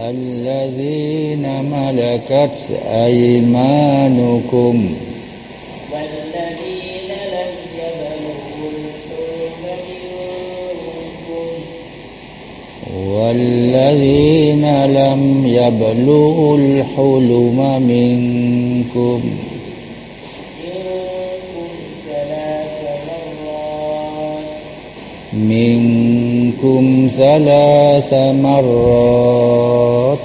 الذين ملكت أيمانكم. والذين لم يبلغوا الحلم منكم. والذين لم يبلغوا الحلم منكم. منكم ثلاث مرات.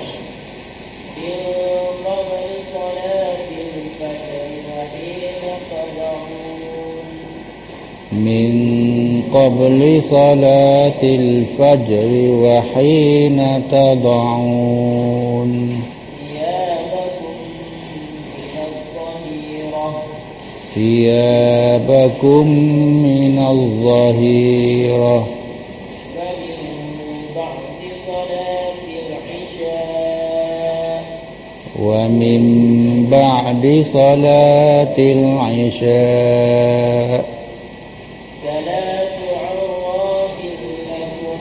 من قبل صلاة الفجر وحين تضعون. ثيابكم من الظهيرة. ومن بعد صلاة العشاء. ثلاث عورات لكم.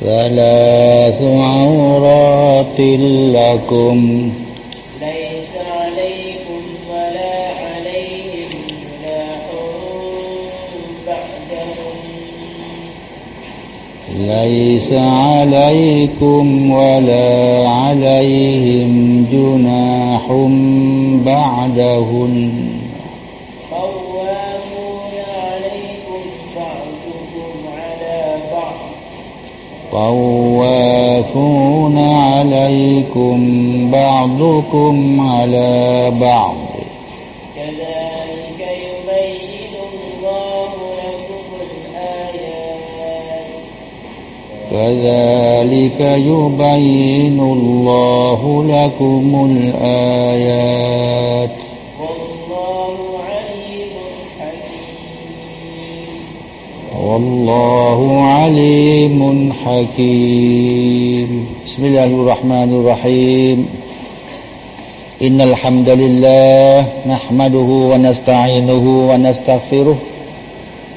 ثلاث عورات لكم ليس عليكم ولا عليهم جناح بعدهن. طوافون عليكم بعضكم على بعض. كذلك يبين الله لكم الآيات. والله عليم حكيم والله عليم حكيم. بسم الله الرحمن الرحيم. إن الحمد لله نحمده ونستعينه ونستغفره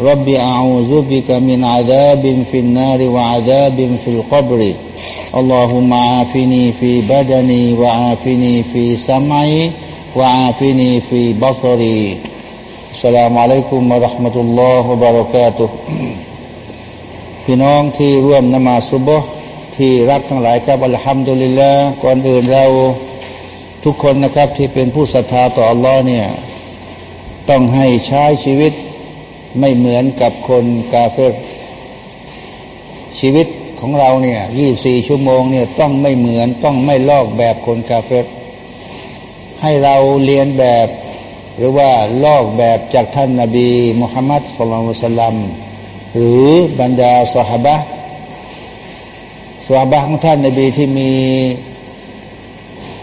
رب أعوذ بك من عذاب في النار وعذاب في القبر اللهم عافني في بدني وعافني في سمعي وعافني في بصري السلام عليكم ورحمة الله وبركاته พี่น้องที่ร่วมนมาสุบฮ์ที่รักทั้งหลายครับอัลฮัมดุลิลละก่อนอื่นเราทุกคนนะครับที่เป็นผู้ศรัทธาต่ออัลลอฮ์เนี่ย ต้องให้ใช้ชีวิต ไม่เหมือนกับคนกาเฟรชีวิตของเราเนี่ยยี่สี่ชั่วโมงเนี่ยต้องไม่เหมือนต้องไม่ลอกแบบคนกาเฟรให้เราเรียนแบบ หรือว่าลอกแบบจากท่านนาบีมุฮัมมัดสุลลัลสลัมหรือบรรดาสหบะสหบะของท่านนบีที่มี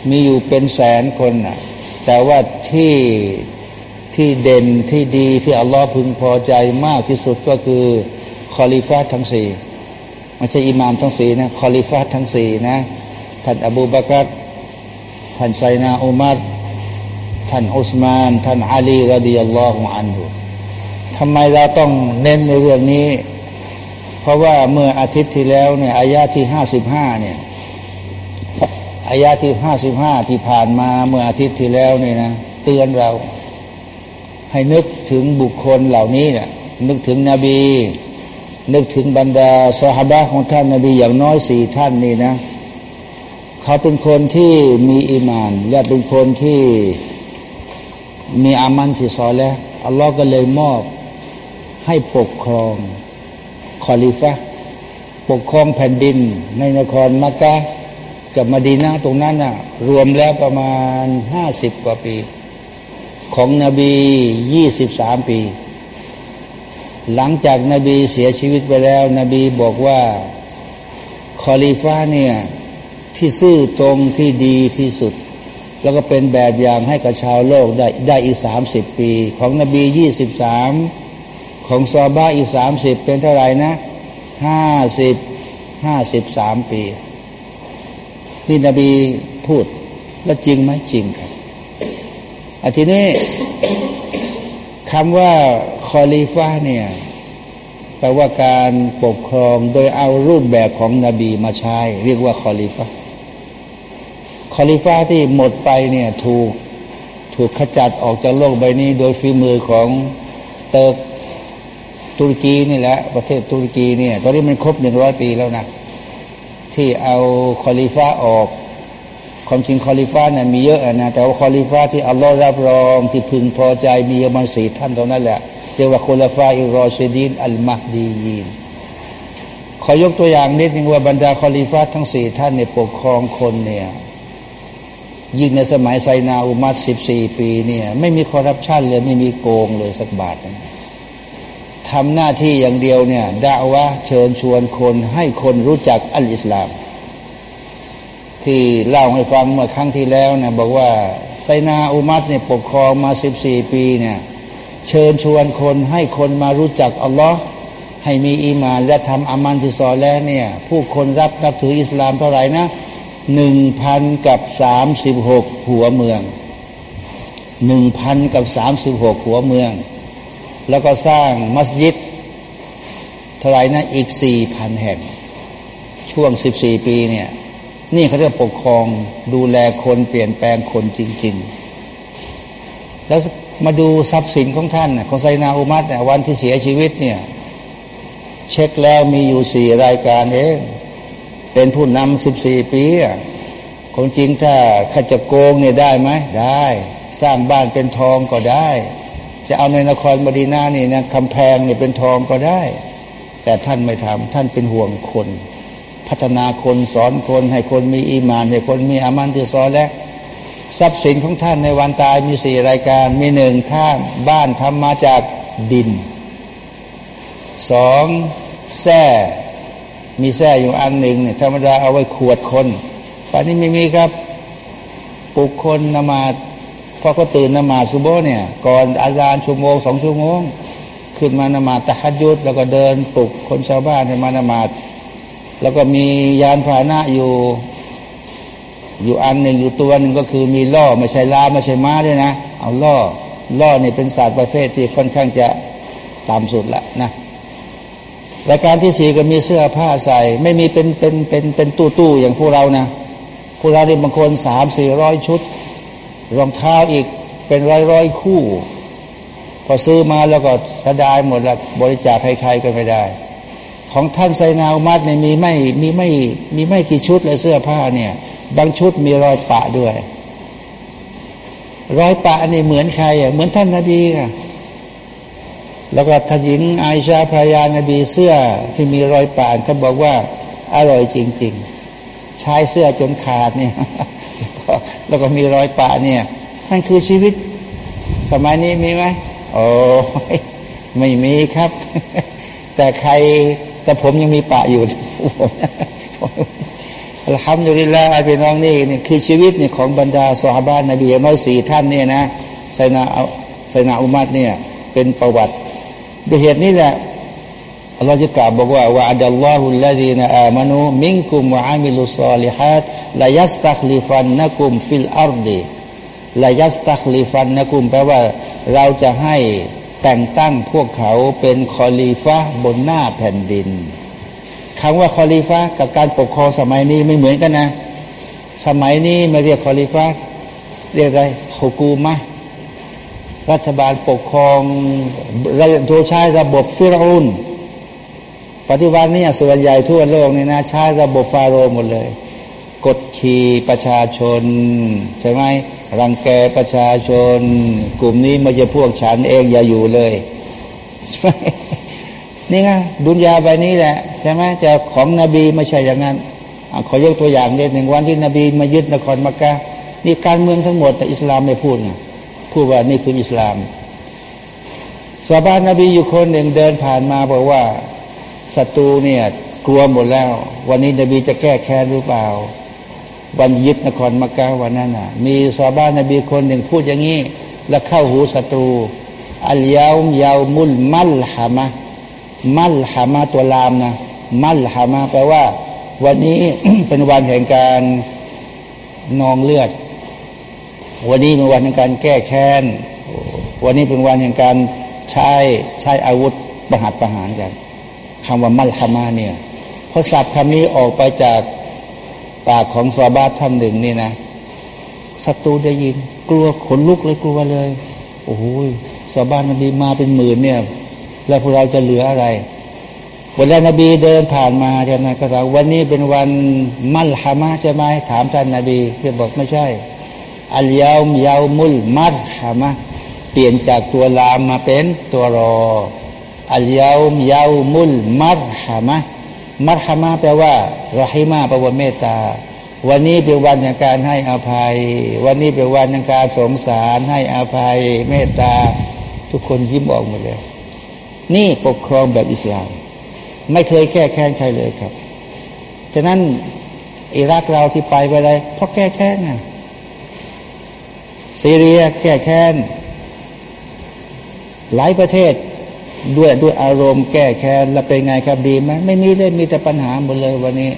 มีอยู่เป็นแสนคนน่ะแต่ว่าที่ ที่เด่นที่ดีที่อัลลอฮ์พึงพอใจมากที่สุดก็คือคอลิฟาทั้งสี่ไม่ใช่อิหมามทั้งสี่นะคอลิฟาทั้งสี่นะท่านอบูบากัรท่านไซนาอุมัรท่านอุสมาน ท่านอาลีรดิยัลลอฮุอันฮุทำไมเราต้องเน้นในเรื่องนี้ เพราะว่าเมื่ออาทิตย์ที่แล้วเนี่ยอายาที่ห้าสิบห้าเนี่ยอายาที่ห้าสิบห้าที่ผ่านมาเมื่ออาทิตย์ที่แล้วเนี่ยนะเตือนเรา ให้นึกถึงบุคคลเหล่านี้เนี่ยนึกถึงนบี นึกถึงบรรดาสหบะของท่านนบีอย่างน้อยสี่ท่านนี่นะ เขาเป็นคนที่มีอีมาน และเป็นคนที่มีอามันที่ซอแล้วอัลลอฮ์ก็เลยมอบให้ปกครองคอลิฟะปกครองแผ่นดิน ในนครมักกะกับมาดีนาตรงนั้นน่ะ รวมแล้วประมาณห้าสิบกว่าปี ของนบียี่สิบสามปี หลังจากนาบีเสียชีวิตไปแล้ว นบีบอกว่าคอลิฟ้าเนี่ยที่ซื่อตรงที่ดีที่สุด แล้วก็เป็นแบบอย่างให้กับชาวโลกได้ได้อีกสามสิบปี ของนบียี่สิบสามของซอบ้าอีกสามสิบเป็นเท่าไหร่นะห้าสิบห้าสิบสามปี นี่นบีพูดแล้วจริงไหมจริงครับ อทีนี้คำว่าคอลีฟ้าเนี่ยแปลว่าการปกครองโดยเอารูปแบบของนบีมาใช้ เรียกว่าคอลีฟ้าคอลีฟ้าที่หมดไปเนี่ยถูกถูกขจัดออกจากโลกใบนี้ โดยฝีมือของเติร์กตุรกีนี่แหละประเทศตุรกีเนี่ยตอนนี้มันครบหนึ่งร้อยปีแล้วนะที่เอาคอลิฟ้าออก ความจริงคอลิฟ้าเนี่ยมีเยอะนะแต่ว่าคอลิฟ้าที่อัลลอฮ์รับรองที่พึงพอใจมีประมาณสี่ท่านเท่านั้นแหละเรียกว่าالخلفاء الراشدين المهديينขอยกตัวอย่างนิดนึงว่าบรรดาคอลิฟ้าทั้งสี่ท่านเนี่ยปกครองคนเนี่ยยิ่งในสมัยไซนาอุมัดสิบสี่ปีเนี่ยไม่มีคอร์รัปชันเลยไม่มีโกงเลยสักบาทนะทำหน้าที่อย่างเดียวเนี่ยด่าวะเชิญชวนคนให้คนรู้จักอัลอิสลาม ที่เล่าให้ฟังเมื่อครั้งที่แล้วนะบอกว่าไซนาอุมัดเนี่ยปกครองมาสิบสี่ปีเนี่ยเชิญชวนคนให้คนมารู้จักอัลลอฮ์ให้มีอีมานและทำอามันที่สอแล้วเนี่ยผู้คนรับนับถืออิสลามเท่าไหร่นะหนึ่งพันกับสามสิบหกหัวเมืองหนึ่งพันกับสามสิบหกหัวเมือง แล้วก็สร้างมัสยิดเท่าไหร่นะอีกสี่พันแห่ง ช่วงสิบสี่ปีเนี่ย นี่เขาจะปกครองดูแลคนเปลี่ยนแปลงคนจริง ๆ แล้วมาดูทรัพย์สินของท่านของไซนาอุมัตเนี่ยวันที่เสียชีวิตเนี่ย เช็คแล้วมีอยู่สี่รายการเองเป็นผู้นำสิบสี่ปีคนจริงถ้าข้าจะโกงเนี่ยได้ไหมได้ สร้างบ้านเป็นทองก็ได้ จะเอาในนครมดีนานี่นะคำแพงเนี่ยเป็นทองก็ได้ แต่ท่านไม่ทำท่านเป็นห่วงคน พัฒนาคนสอนคน ให้คนมีอีมาน ให้คนมีอามันที่ซอและทรัพย์สินของท่านในวันตายมีสี่รายการ มีหนึ่งท่านบ้านทำมาจากดินสองแส้มีแส้อยู่อันหนึ่งเนี่ยธรรมดาเอาไว้ขวดคนป่านนี้ไม่มีครับปลุกคนนมาพอเขาตื่นนมาสุโบเนี่ย ก่อนอาจารย์ชั่วโมงสองชั่วโมง ขึ้นมานมาตะฮัดยุดแล้วก็เดินปลุกคนชาวบ้านให้มานมา แล้วก็มียานพาหนะอยู่ อยู่อันหนึ่งอยู่ตัวหนึ่งก็คือมีล่อไม่ใช่ลาไม่ใช่ม้าด้วยนะ เอาล่อ ล่อเนี่เป็นศาสตร์ประเภทที่ค่อนข้างจะต่ำสุดละนะรายการที่สี่ก็มีเสื้อผ้าใส่ ไม่มีเป็นเป็นเป็นเป็นตู้ตู้อย่างพวกเรานะพวกเราเนี่ยบางคนสามสี่ร้อยชุด รองเท้าอีกเป็นร้อยร้อยคู่ พอซื้อมาแล้วก็สดายหมดแล้วบริจาคใครๆก็ไม่ได้ ของท่านไซนาอุมัดเนี่ยมีไม่มีไม่มีไม่กี่ชุดเลยเสื้อผ้าเนี่ย บางชุดมีรอยปะด้วย รอยปะนี่เหมือนใครอะเหมือนท่านนาบีอะแล้วก็ท่านหญิงไอชาภรรยานาบีเสื้อที่มีรอยปะท่านบอกว่าอร่อยจริง ๆ ใช้เสื้อจนขาดเนี่ยแล้วก็มีรอยปะเนี่ยนั่นคือชีวิต สมัยนี้มีไหมโอ้ไม่มีครับ แต่ใคร แต่ผมยังมีปะอยู่ผมเราทำอยู่ดีแล้วพี่น้องนี่นี่คือชีวิตเนี่ยของบรรดาสาบานนบีน้อยสี่ท่านเนี่ยนะไซนาไซนาอุมัดเนี่ยเป็นประวัติด้วยเหตุนี้แหละอัลลอฮฺจะกล่าวบอกว่าว่าอัลลอฮุลลดีนอามานุมิงกุมวะอามิลุซาลิฮัดลายัสตัคลิฟันนักุมฟิลอาร์ดีليستخلفنهم แปลว่าเราจะให้ แต่งตั้งพวกเขาเป็นคอลีฟะบนหน้าแผ่นดินคำว่าคอลีฟะกับการปกครองสมัยนี้ไม่เหมือนกันนะ สมัยนี้ไม่เรียกคอลีฟะเรียกอะไรฮุกูมะรัฐบาลปกครองโดยใช้ระบบฟิรเอาน์ปัจจุบันนี้ส่วนใหญ่ทั่วโลกนี่นะใช้ระบบฟาโรหมดเลย กดขี่ประชาชน ใช่ไหม รังแกประชาชน กลุ่มนี้ไม่ใช่พวกฉันเองอย่าอยู่เลยนี่ไงดุนยาใบนี้แหละใช่ไหมจะของนบีไม่ใช่อย่างนั้นอขอยกตัวอย่างเดหนึ่งวันที่นบีมายึดนครมักกะนี่การเมืองทั้งหมดแต่อิสลามไม่พูดนะพูดว่านี่คืออิสลามสาบานนบีอยู่คนหนึ่งเดินผ่านมาบอกว่าศัตรูเนี่ยกลัวหมดแล้ว วันนี้นบีจะแก้แค้นหรือเปล่า วันยึดนครมักกะวันนั้นน่ะมีสาบ้านนบีคนหนึ่งพูดอย่างนี้ แล้วเข้าหูศัตรูอัลยาวยาวมุลมัลฮามะมัลฮามาตัวลามนะมัลฮามาแปลว่า วันนี้เป็นวันแห่งการนองเลือด วันนี้เป็นวันแห่งการแก้แค้น วันนี้เป็นวันแห่งการใช้ใช้อาวุธประหัตประหารกันคำว่ามัลฮามาเนี่ยพอสับคำนี้ออกไปจาก ปากของสวาบาท่านหนึ่งนี่นะศัตรูได้ยิน กลัวขนลุกเลยกลัวเลย โอ้โหสวาบานมันดีมาเป็นหมื่นเนี่ย แล้วพวกเราจะเหลืออะไรเวลานบีเดินผ่านมาใช่ไหมก็ถามวันนี้เป็นวันมัลฮามาใช่ไหมถามท่านนาบีที่บอกไม่ใช่อัลยาวมยาวมุลมัลฮามะเปลี่ยนจากตัวลามมาเป็นตัวรออัลยาวมยาวมุลมัลฮามะ มัลฮามะแปลว่ารหิมาแปลว่าเมตตา วันนี้เป็นวันแห่งการให้อภัย วันนี้เป็นวันแห่งการสงสารให้อภัย เมตตา ทุกคนยิ้มออกหมดเลย นี่ปกครองแบบอิสลาม ไม่เคยแก้แค้นใครเลยครับ ฉะนั้นอิรักเราที่ไปไปเลยเพราะแก้แค้นไงซีเรียแก้แค้น หลายประเทศ ด้วยด้วยอารมณ์แก้แค้นแล้วเป็นไงครับดีไหมไม่มีเลยมีแต่ปัญหาหมดเลยวันนี้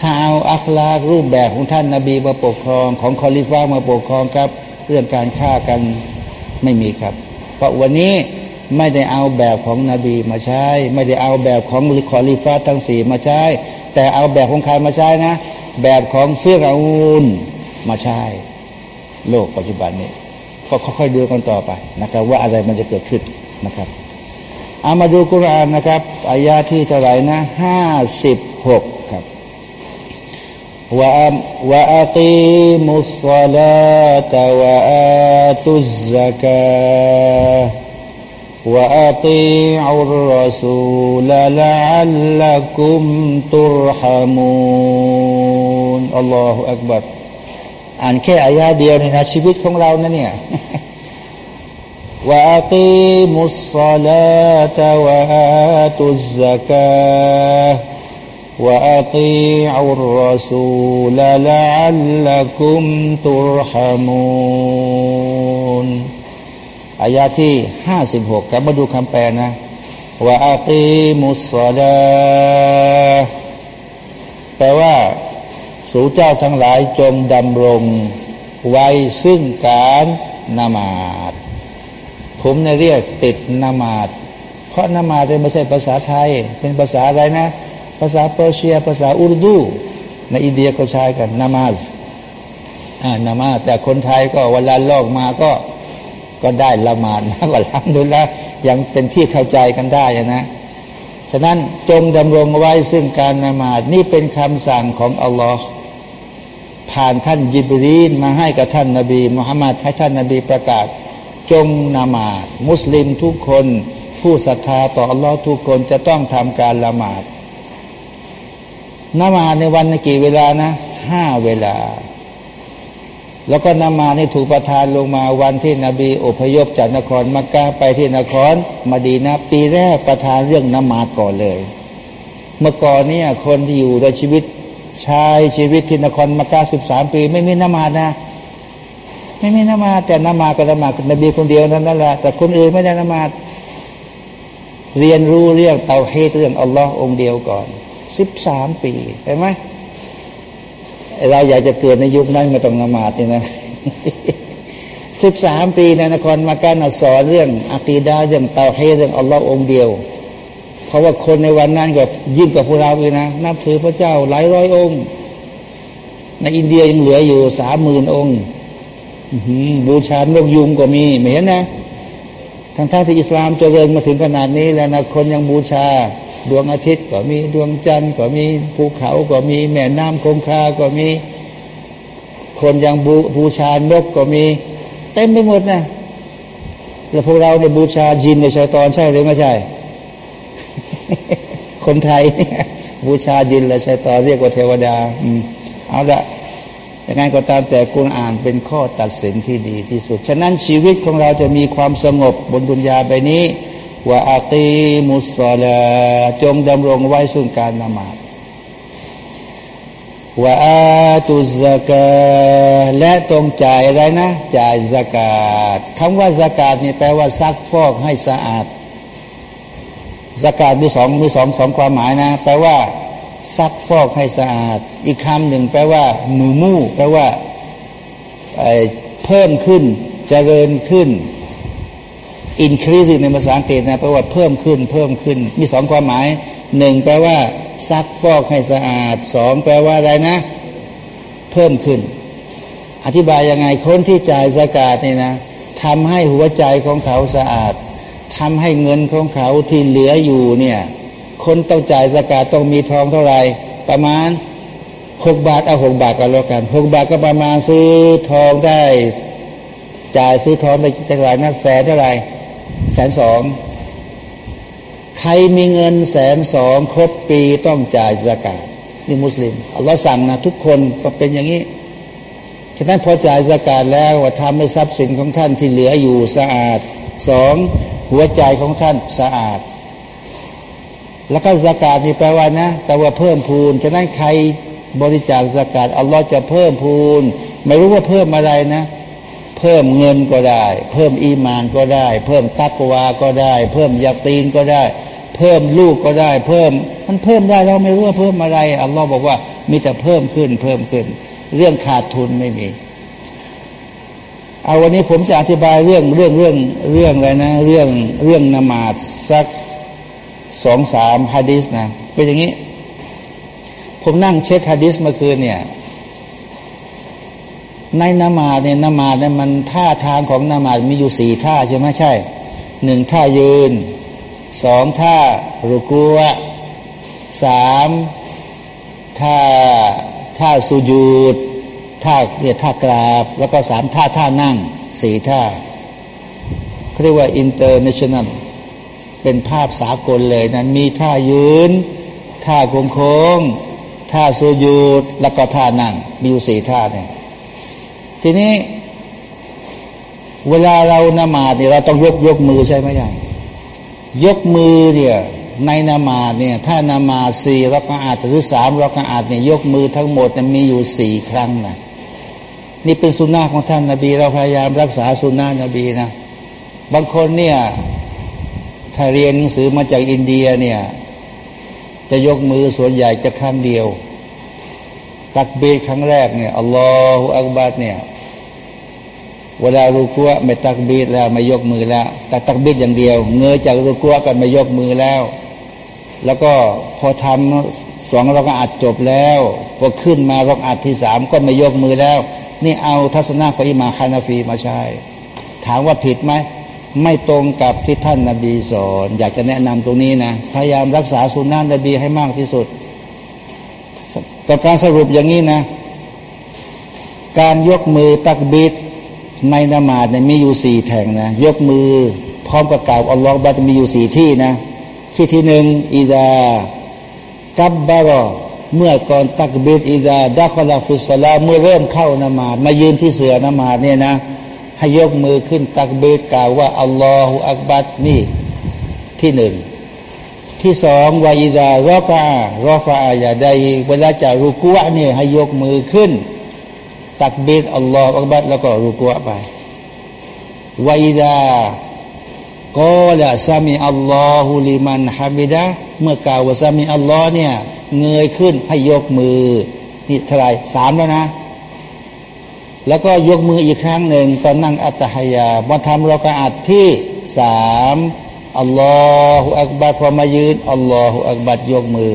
ถ้าเอาอัคลารูปแบบของท่านนาบีมาปกครองของคอลิฟ้ามาปกครองครับ เรื่องการฆ่ากันไม่มีครับ เพราะวันนี้ไม่ได้เอาแบบของนบีมาใช้ ไม่ได้เอาแบบของคอลิฟ้าทั้งสี่มาใช้ แต่เอาแบบของใครมาใช้นะ แบบของเฟื่องอูนมาใช้ โลกปัจจุบันนี้ก็ค่อยๆดูกันต่อไปนะครับ ว่าอะไรมันจะเกิดขึ้นนะครับ เอามาดูกุรานนะครับอายาที่เท่าไหร่นะห้าสิบหกครับว่าว่าอัติมุสลาตวะอัตุสซกาว่าติอุรรสูลลัลลัคุมตุรฮามุนอัลลอฮฺอักบัรอ่านแค่อายาเดียวนี่นะชีวิตของเรานะเนี่ย ว่าอักีมุสซาลาตวะอาตุซะกา وأطيعوا الرسول لعلكم ترحمون อายาที่ห้าสิบหกกับมาดูคำแปลนะว่าอาตีมุสลาแปลว่า สู่เจ้าทั้งหลายจงดำรง ไว้ซึ่งการนามาด ผมในเรียกติดนามาดเพราะนามาดไม่ใช่ภาษาไทย เป็นภาษาอะไรนะ ภาษาเปอร์เซีย ภาษาอุรดู ในอินเดียก็ใช้กันนามาสอ่านามาแต่คนไทยก็เวลาลอกมาก็ก็ได้ละหมาดมากกว่าล้ำดูแลยังเป็นที่เข้าใจกันได้นะ ฉะนั้นจงดำรงไว้ซึ่งการละหมาดนี่เป็นคำสั่งของอัลลอฮ์ผ่านท่านยิบรีนมาให้กับท่านนาบีมุฮัมมัดให้ท่านนาบีประกาศ จงนมาดมุสลิมทุกคน ผู้ศรัทธาต่ออัลลอฮ์ทุกคนจะต้องทำการละหมาดนมาดในวันในกี่เวลานะห้าเวลา แล้วก็นำมาในถูกประทานลงมาวันที่นบีอพยพจากนครมักกะไปที่นครมาดีนะปีแรกประทานเรื่องนมาก่อนเลย เมื่อก่อนเนี่ยคนที่อยู่ในชีวิตชายชีวิตที่นครมักกะสิบสามปี ไม่มีนมานะ ไม่มีนมาแต่นมาก็นมาคนบีคนเดียวนั้นนั่นแหละแต่คนอื่นไม่ได้นมาเรียนรู้เรื่องเตาเฮตเรื่องอัลลอฮ์องเดียวก่อนสิบสามปีเห็นไหมเราอยากจะเกิดในยุคนั้นไม่ต้องนมาดนี่นะสิบสามปีในนครมาการสอนเรื่องอะกีดาเรื่องเตาให้เรื่องอัลลอฮ์องเดียว เพราะว่าคนในวันนั้นก็ยิ่งกว่าพวกเราเลยนะ นับถือพระเจ้าหลายร้อยองค์ ในอินเดียยังเหลืออยู่สามหมื่นองค์ บูชานกยุงก็มีเห็นนะทั้งท่าที่อิสลามเจริญมาถึงขนาดนี้แล้วนะคนยังบูชา ดวงอาทิตย์ก็มีดวงจันทร์ก็มีภูเขาก็มี แม่น้ำคงคาก็มี คนยังบูบูชานกก็มี เต็มไปหมดนะแล้วพวกเราเนี่ยบูชาจินในชายตอนใช่หรือไม่ใช่ คนไทย บูชาจินและชายตอนเรียกว่าเทวดา อืมเอาละ ยังไงก็ตามแต่คุณอ่านเป็นข้อตัดสินที่ดีที่สุด ฉะนั้นชีวิตของเราจะมีความสงบบนดุนยาใบนี้ว่าอาตีมุสลาจงดำรงไว้ซึ่งการนมาดว่าอาตุสกาและตรงจ่ายอะไรนะ จ่ายสกาดคำว่าสกาดนี่แปลว่าซักฟอกให้สะอาดสกาดมีสองมีสองสองความหมายนะ แปลว่า ซักฟอกให้สะอาด อีกคำหนึ่งแปลว่าหนูมู่แปลว่าเพิ่มขึ้นจเจริญขึ้น increase ในภาษาอังกฤษนะแปลว่าเพิ่มขึ้น เพิ่มขึ้น มีสองความหมายหนึ่งแปลว่า ซักฟอกให้สะอาดสองแปลว่าอะไรนะ เพิ่มขึ้น อธิบายยังไงคนที่จ่ายสกาดนี่นะทำให้หัวใจของเขาสะอาดทำให้เงินของเขาที่เหลืออยู่เนี่ย คนต้องจ่ายสกาดต้องมีทองเท่าไหร่ ประมาณหกบาทเอาหกบาทกันแล้วกันหกบาทก็ประมาณซื้อทองได้ จ่ายซื้อทองได้เท่าไหร่นะแสนเท่าไหร่แสนสองใครมีเงินแสนสองครบปีต้องจ่ายสกาดนี่มุสลิมอัลลอฮ์สั่งนะทุกคนก็เป็นอย่างนี้ฉะนั้นพอจ่ายสกาดแล้วว่าทำให้ทรัพย์สินของท่านที่เหลืออยู่สะอาดสองหัวใจของท่านสะอาด แล้วก็สกาดนี่แปลว่านะแปลว่าเพิ่มพูน ฉะนั้นใครบริจาคสกาดอัลลอฮ์จะเพิ่มพูน ไม่รู้ว่าเพิ่มอะไรนะ เพิ่มเงินก็ได้ เพิ่มอีมานก็ได้ เพิ่มตักวาก็ได้ เพิ่มยาตีนก็ได้ เพิ่มลูกก็ได้ เพิ่ม มันเพิ่มได้เราไม่รู้ว่าเพิ่มอะไรอัลลอฮ์บอกว่ามีแต่เพิ่มขึ้นเพิ่มขึ้น เรื่องขาดทุนไม่มีเอาวันนี้ผมจะอธิบายเรื่องเรื่องเรื่องเรื่องอะไรนะ เรื่องเรื่องนมาดสัก สองสามฮะดิษนะเป็นอย่างนี้ ผมนั่งเช็คฮะดิษเมื่อคืนเนี่ยในนามาเนี่ยนามาเนี่ยมันท่าทางของนามามีอยู่สี่ท่าใช่ไหมใช่หนึ่งท่ายืนสองท่ารุกัวสามท่าท่าสุญูดท่าเนี่ยท่ากราบ แล้วก็สามท่าท่านั่งสี่ท่าเขาเรียกว่า international เป็นภาพสากลเลยนั้นมีท่ายืน ท่าโค้งโค้งท่าสูยูดแล้วก็ท่านั่งมีอยู่สี่ท่าเนี่ยทีนี้ เวลาเรานมาดเนี่ยเราต้องยกยกมือใช่ไหมใช่ยกมือเนี่ยในนามาดเนี่ยถ้านามาดสี่รักอาดหรือสามรักอาดเนี่ยยกมือทั้งหมดมีอยู่สี่ครั้งนะนี่เป็นสุนนะของท่านนาบี เราพยายามรักษาสุนนะนบีนะบางคนเนี่ย ถ้าเรียนหนังสือมาจากอินเดียเนี่ย จะยกมือส่วนใหญ่จะครั้งเดียว ตักเบีครั้งแรกเนี่ยอัลลอฮฺอักบัดเนี่ย เวลารูกัวไม่ตักบีแล้วไม่ยกมือแล้ว แต่ตักบีอย่างเดียว เงยจากรูกัวกันไม่ยกมือแล้ว แล้วก็พอทำสองเราก็อัดจบแล้วพอขึ้นมารอกอัดที่สามก็ไม่ยกมือแล้ว นี่เอาทัศนะของอิมาคานาฟีมาใช้ถามว่าผิดไหม ไม่ตรงกับที่ท่านนาบีสอน อยากจะแนะนำตรงนี้นะ พยายามรักษาสุนนะนบีให้มากที่สุดต่อการสรุปอย่างนี้นะ การยกมือตักบิดในนามาดเนี่ยมีอยู่สี่แห่งนะ ยกมือพร้อมกับกล่าวอัลลอฮฺบัตมีอยู่สี่ที่นะ ที่ที่หนึ่งอิดากับบารอเมื่อก่อนตักบิดอิดาดักลาฟิสลาเมื่อเริ่มเข้านามาดมายืนที่เสือนามาดเนี่ยนะ ให้ยกมือขึ้นตักเบตกล่าวว่าอัลลอฮฺอักบัดนี่ที่หนึ่ง ที่สองวายิดารอฟารอฟาอย่าได้เวลาจะรุกัวเนี่ยให้ยกมือขึ้น ตักเบตอัลลอฮฺอักบัดแล้วก็รุกัวไปวายิดากอละซามีอัลลอฮฺลิมันฮามิดะเมื่อกล่าวว่าซามีอัลลอฮ์เนี่ยเงยขึ้นให้ยกมือนี่เท่าไรสามแล้วนะ แล้วก็ยกมืออีกครั้งหนึ่งตอนนั่งอัตหยามาทำเราก็อัดที่สามอัลลอฮฺอักบัดพอมายืนอัลลอฮฺอักบัดยกมือ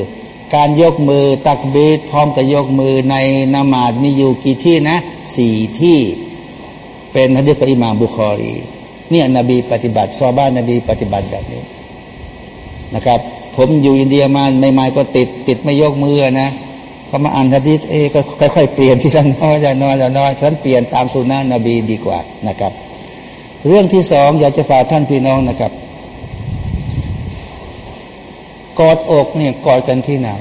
การยกมือตักบีดพร้อมกับยกมือในนามาดมีอยู่กี่ที่นะสี่ที่ เป็นฮะดีษของอิหม่ามบุคอรีเนี่ยนบีปฏิบัติซอบ้านนบีปฏิบัติแบบนี้นะครับ ผมอยู่อินเดียมาใหม่ๆก็ติด ติดไม่ยกมือนะ พอมาอ่านฮะดีษเอ้ก็ค่อยๆเปลี่ยนที่ละน้อยละน้อยละน้อยฉันเปลี่ยนตามสุนนะนบีดีกว่านะครับ เรื่องที่สองอยากจะฝากท่านพี่น้องนะครับ กอดอกเนี่ยกอดกันที่ไหน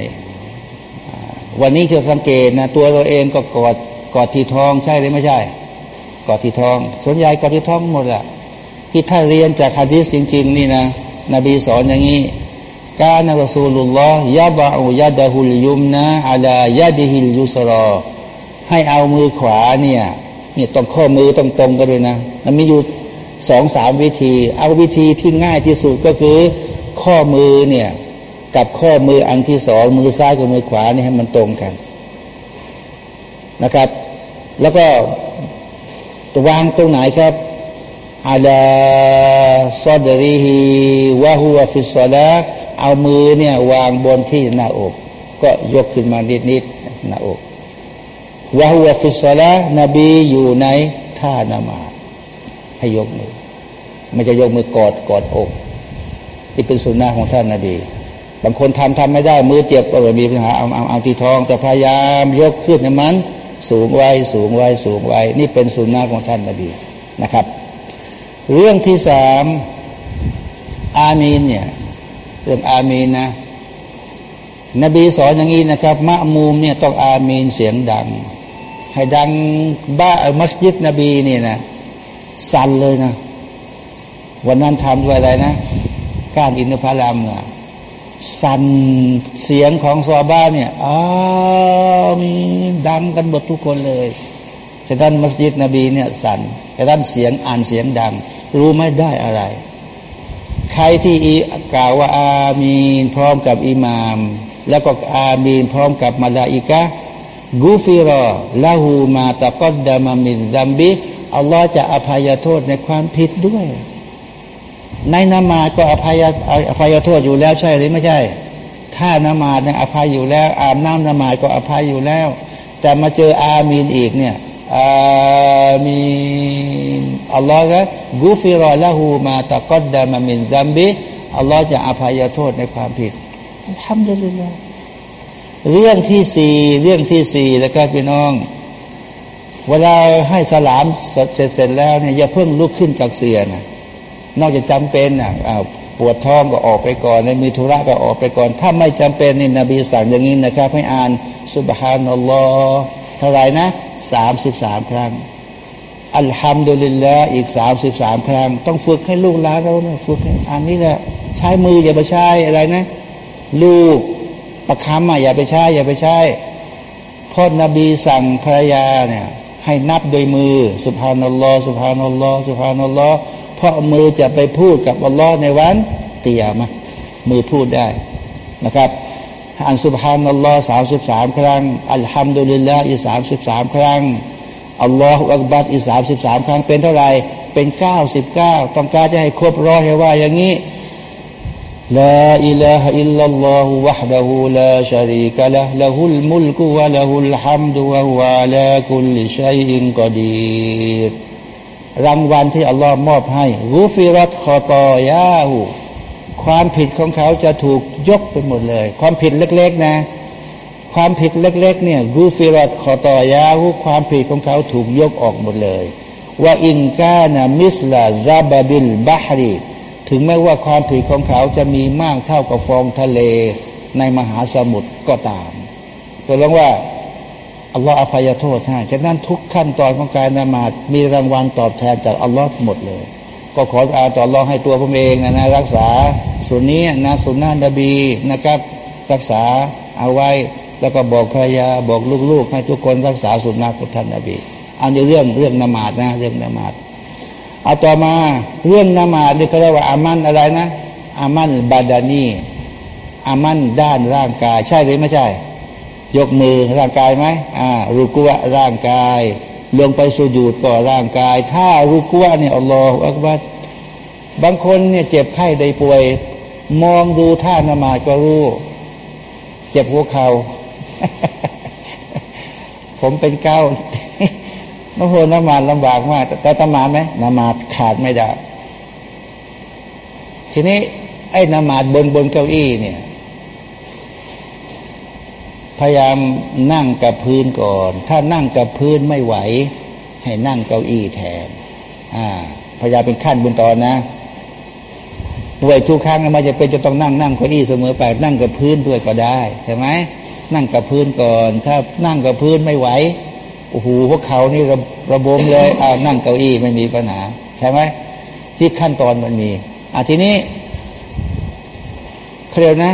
วันนี้เราสังเกตนะตัวเราเองก็กอดกอดที่ท้องใช่หรือไม่ใช่ กอดที่ท้องส่วนใหญ่กอดที่ท้องหมดแหละที่ถ้าเรียนจากฮะดีษจริง ๆ นี่นะนบีสอนอย่างนี้ กานรสูลุลลอฮ์ยาบะอูยาดะฮุลยุมนะอาลายาดิฮิลยุสรอ ให้เอามือขวาเนี่ยนี่ต้องข้อมือต้องตรงกันด้วยนะ มันมีอยู่สองสามวิธี เอาวิธีที่ง่ายที่สุดก็คือ ข้อมือเนี่ยกับข้อมืออันที่สองมือซ้ายกับมือขวานี่ให้มันตรงกันนะครับ แล้วก็วางตรงไหนครับอาลาซอดรีฮีวะฮัวฟิสลา เอามือเนี่ยวางบนที่หน้าอก ก็ยกขึ้นมานิดนิดหน้าอกวะฮัวฟิสลานบีอยู่ในท่านามาให้ยกมือไม่จะยกมือกอดกอดอกที่เป็นสุนนะของท่านนาบีบางคนทำทำไม่ได้ มือเจ็บก็มีปัญหาเอาเอาเอาที่ท้อง แต่พยายามยกขึ้นนมัน สูงไว้ สูงไว้ สูงไว้ นี่เป็นสุนนะของท่านนาบีนะครับ เรื่องที่สามอามีนเนี่ย เรื่องอามีนนะ นบีสอนอย่างนี้นะครับ มะมูมเนี่ยต้องอามีนเสียงดัง ให้ดังบ้ามัสยิดนบีนี่นะ สั่นเลยนะ วันนั้นทำด้วยอะไรนะ ก้านอินทผลัมนะสั่นเสียงของซอบ้าเนี่ยอ้ามีดังกันหมดทุกคนเลยแต่ท่านมัสยิดนบีเนี่ยสั่นแต่ท่านเสียงอ่านเสียงดัง รู้ไม่ได้อะไร ใครที่กล่าวว่าอามีนพร้อมกับอิหมาม แล้วก็อามีนพร้อมกับมาลาอิกะกูฟิรอละหูมาตะกอดดามามินดัมบิอัลลอฮ์จะอภัยโทษในความผิดด้วย ในนามาก็อภัยอภัยโทษอยู่แล้วใช่หรือไม่ใช่ ถ้านามาเนี่ยอภัยอยู่แล้ว อาบน้ำนามาก็อภัยอยู่แล้ว แต่มาเจออามีนอีกเนี่ย อามีนอัลลอฮ์ก็กุฟิรอละหูมาตะกอดดามามินดัมบิอัลลอฮ์จะอภัยโทษในความผิดทำได้เลยเรื่องที่สี่เรื่องที่สี่แล้วก็พี่น้อง เวลาให้สลามเสร็จเสร็จแล้วเนี่ยอย่าเพิ่งลุกขึ้นจากเสียนะนอกจากจำเป็นนะปวดท้องก็ออกไปก่อนมีธุระก็ออกไปก่อน ถ้าไม่จำเป็นนี่นบีสั่งอย่างนี้นะครับ ให้อ่านสุบฮานัลลอฮ์เท่าไรนะ สามสิบสามครั้ง อัลฮัมดุลิลละอีกสามสิบสามครั้ง ต้องฝึกให้ลูกหลานเราเนี่ยฝึกอันนี้แหละใช้มืออย่าไปใช้อะไรนะ ลูกประคำอะอย่าไปใช้อย่าไปใช้พ่อนบีสั่งภรรยาเนี่ยให้นับโดยมือสุภานัลลอฮ์สุภานัลลอฮ์สุภานัลลอฮ์เพราะมือจะไปพูดกับอัลลอฮ์ในวันเตียมะมือพูดได้นะครับ อัน سبحان الله สามสิบสามครั้ง อัลฮัมดุลิลลาอีสามสิบสามครั้ง อัลลอฮฺอักบัดอีสามสิบสามครั้ง เป็นเท่าไหร่ เป็นเก้าสิบเก้าต้องการจะให้ครบร้อยให้ว่าอย่างนี้لا إله إلا الله وحده لا شريك له له الملك وله الحمد وهو على كل شيء قدير รางวัลที่อัลลอฮ์มอบให้รูฟิรัตคอตอยาหู ความผิดของเขาจะถูกยกไปหมดเลย ความผิดเล็ก ๆ นะ ความผิดเล็ก ๆ เนี่ยกูฟิรัตขอต่อยาหูความผิดของเขาถูกยกออกหมดเลย ว่าอินกานามิสลาซาบาบิลบาฮรีถึงแม้ว่าความผิดของเขาจะมีมากเท่ากับฟองทะเลในมหาสมุทรก็ตามตัวลงว่าอัลลอฮฺอภัยโทษให้ฉะนั้นทุกขั้นตอนของการนมาดมีรางวัลตอบแทนจากอัลลอฮ์หมดเลย ก็ขออาต่อรองให้ตัวผมเองนะนะรักษาส่วนนี้นะส่วนหน้านบีนะครับ รักษาเอาไว้ แล้วก็บอกภรรยาบอกลูกๆ ให้ทุกคนรักษาสุนนะของท่านนบี อันนี้เรื่องเรื่องนมาดนะเรื่องนมาดเอาต่อมาเรื่องนมาดนี่เขาเรียกว่าอามันอะไรนะอามันบาดานีอามันด้านร่างกาย ใช่หรือไม่ใช่ ยกมือร่างกายไหมอ่ารุกุวะร่างกาย ลงไปสุญูดก่อร่างกาย ถ้ารุกว่าเนี่ยอัลลอฮฺอักบัดบางคนเนี่ยเจ็บไข้ได้ป่วย มองดูท่านมาก็รู้ เจ็บหัวเขา่าผมเป็นเก้าน้ำโหน้ำมาลำบากมาก แต่ตมาไหมน้ำมาขาดไม่ได้ ทีนี้ไอ้นมาดบนบนเก้าอี้เนี่ย พยายามนั่งกับพื้นก่อน ถ้านั่งกับพื้นไม่ไหว ให้นั่งเก้าอี้แทนอ่าพยายามเป็นขั้นบนตอนนะป่วยทุกครั้งมันจะเป็นจะต้องนั่งนั่งเก้าอี้เสมอไปนั่งกับพื้นด้วยก็ได้ใช่ไหมนั่งกับพื้นก่อน ถ้านั่งกับพื้นไม่ไหวโอ้โหพวกเขานี่ระระบมเลยเอานั่งเก้าอี้ไม่มีปัญหา ใช่ไหมที่ขั้นตอนมันมีอะทีนี้เคลียนะ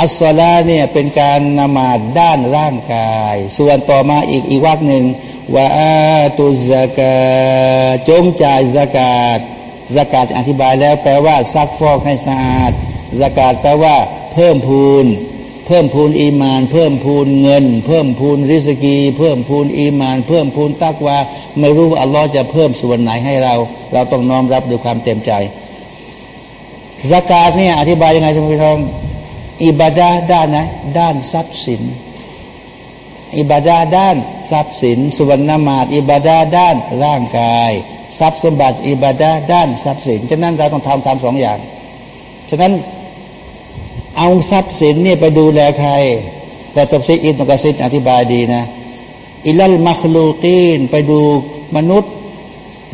อัสลาเนี่ยเป็นการนมาดด้านร่างกาย ส่วนต่อมาอีกอีกวักหนึ่งว่าตุสกาจงจ่ายสกาดสกาดอธิบายแล้วแปลว่าซักฟอกให้สะอาดสกาดแปลว่า เพิ่มพูน เพิ่มพูนอีมาน เพิ่มพูนเงิน เพิ่มพูนริสกี เพิ่มพูนอีมาน เพิ่มพูนตักวาไม่รู้ว่าอัลลอฮ์จะเพิ่มส่วนไหนให้เรา เราต้องน้อมรับด้วยความเต็มใจสกาดเนี่ยอธิบายยังไงท่านผู้ชม อิบาดาด้านนะด้านทรัพย์สิน อิบาดาด้านทรัพย์สินส่วนนมาดอิบาดาด้านร่างกาย ทรัพย์สมบัติ อิบาดาด้านทรัพย์สินฉะนั้นเราต้องทำทำสองอย่าง ฉะนั้นเอาทรัพย์สินนี่ไปดูแลใคร แต่ตบซีอินมกสินอธิบายดีนะอิลัลมัคลูกีนไปดูมนุษย์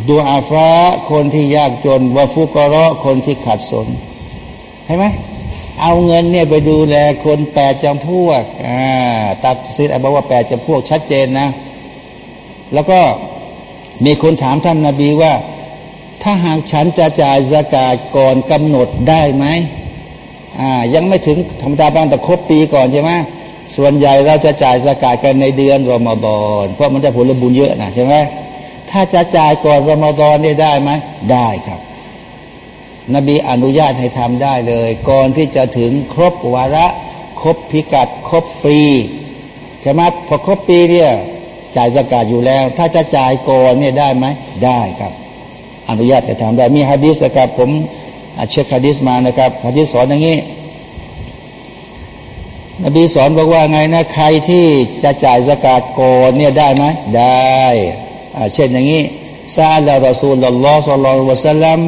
ดูอาฟ้าคนที่ยากจนวาฟุกรอคนที่ขัดสนใช่ไหม เอาเงินเนี่ยไปดูแลคนแปดจำพวกอ่าตัดสิทธิ์บอกว่าแปดจำพวกชัดเจนนะ แล้วก็มีคนถามท่านนาบีว่า ถ้าหากฉันจะจ่ายสกาดก่อนกำหนดได้ไหมอ่ายังไม่ถึงธรรมดาบ้างแต่ครบปีก่อนใช่ไหมส่วนใหญ่เราจะจ่ายสกาดกันในเดือนรอมฎอนเพราะมันจะผลบุญเยอะนะใช่ไหมถ้าจะจ่ายก่อนรอมฎอนได้ไหมได้ครับ นบีอนุญาตให้ทำได้เลย ก่อนที่จะถึงครบวาระครบพิกัดครบปีใช่ไหมพอครบปีเนี่ยจ่ายสกาดอยู่แล้ว ถ้าจะจ่ายก่อนเนี่ยได้ไหมได้ครับ อนุญาตให้ทำได้มีฮะดิษนะครับผมเช็คฮะดิษมานะครับฮะดิษสอนอย่างนี้นบีสอนบอกว่าไงนะใครที่จะจ่ายสกาดก่อนเนี่ยได้ไหมได้เช่นอย่างนี้ซาลารอซูลลลอฮ์สัลลัลลอฮุซัลลัม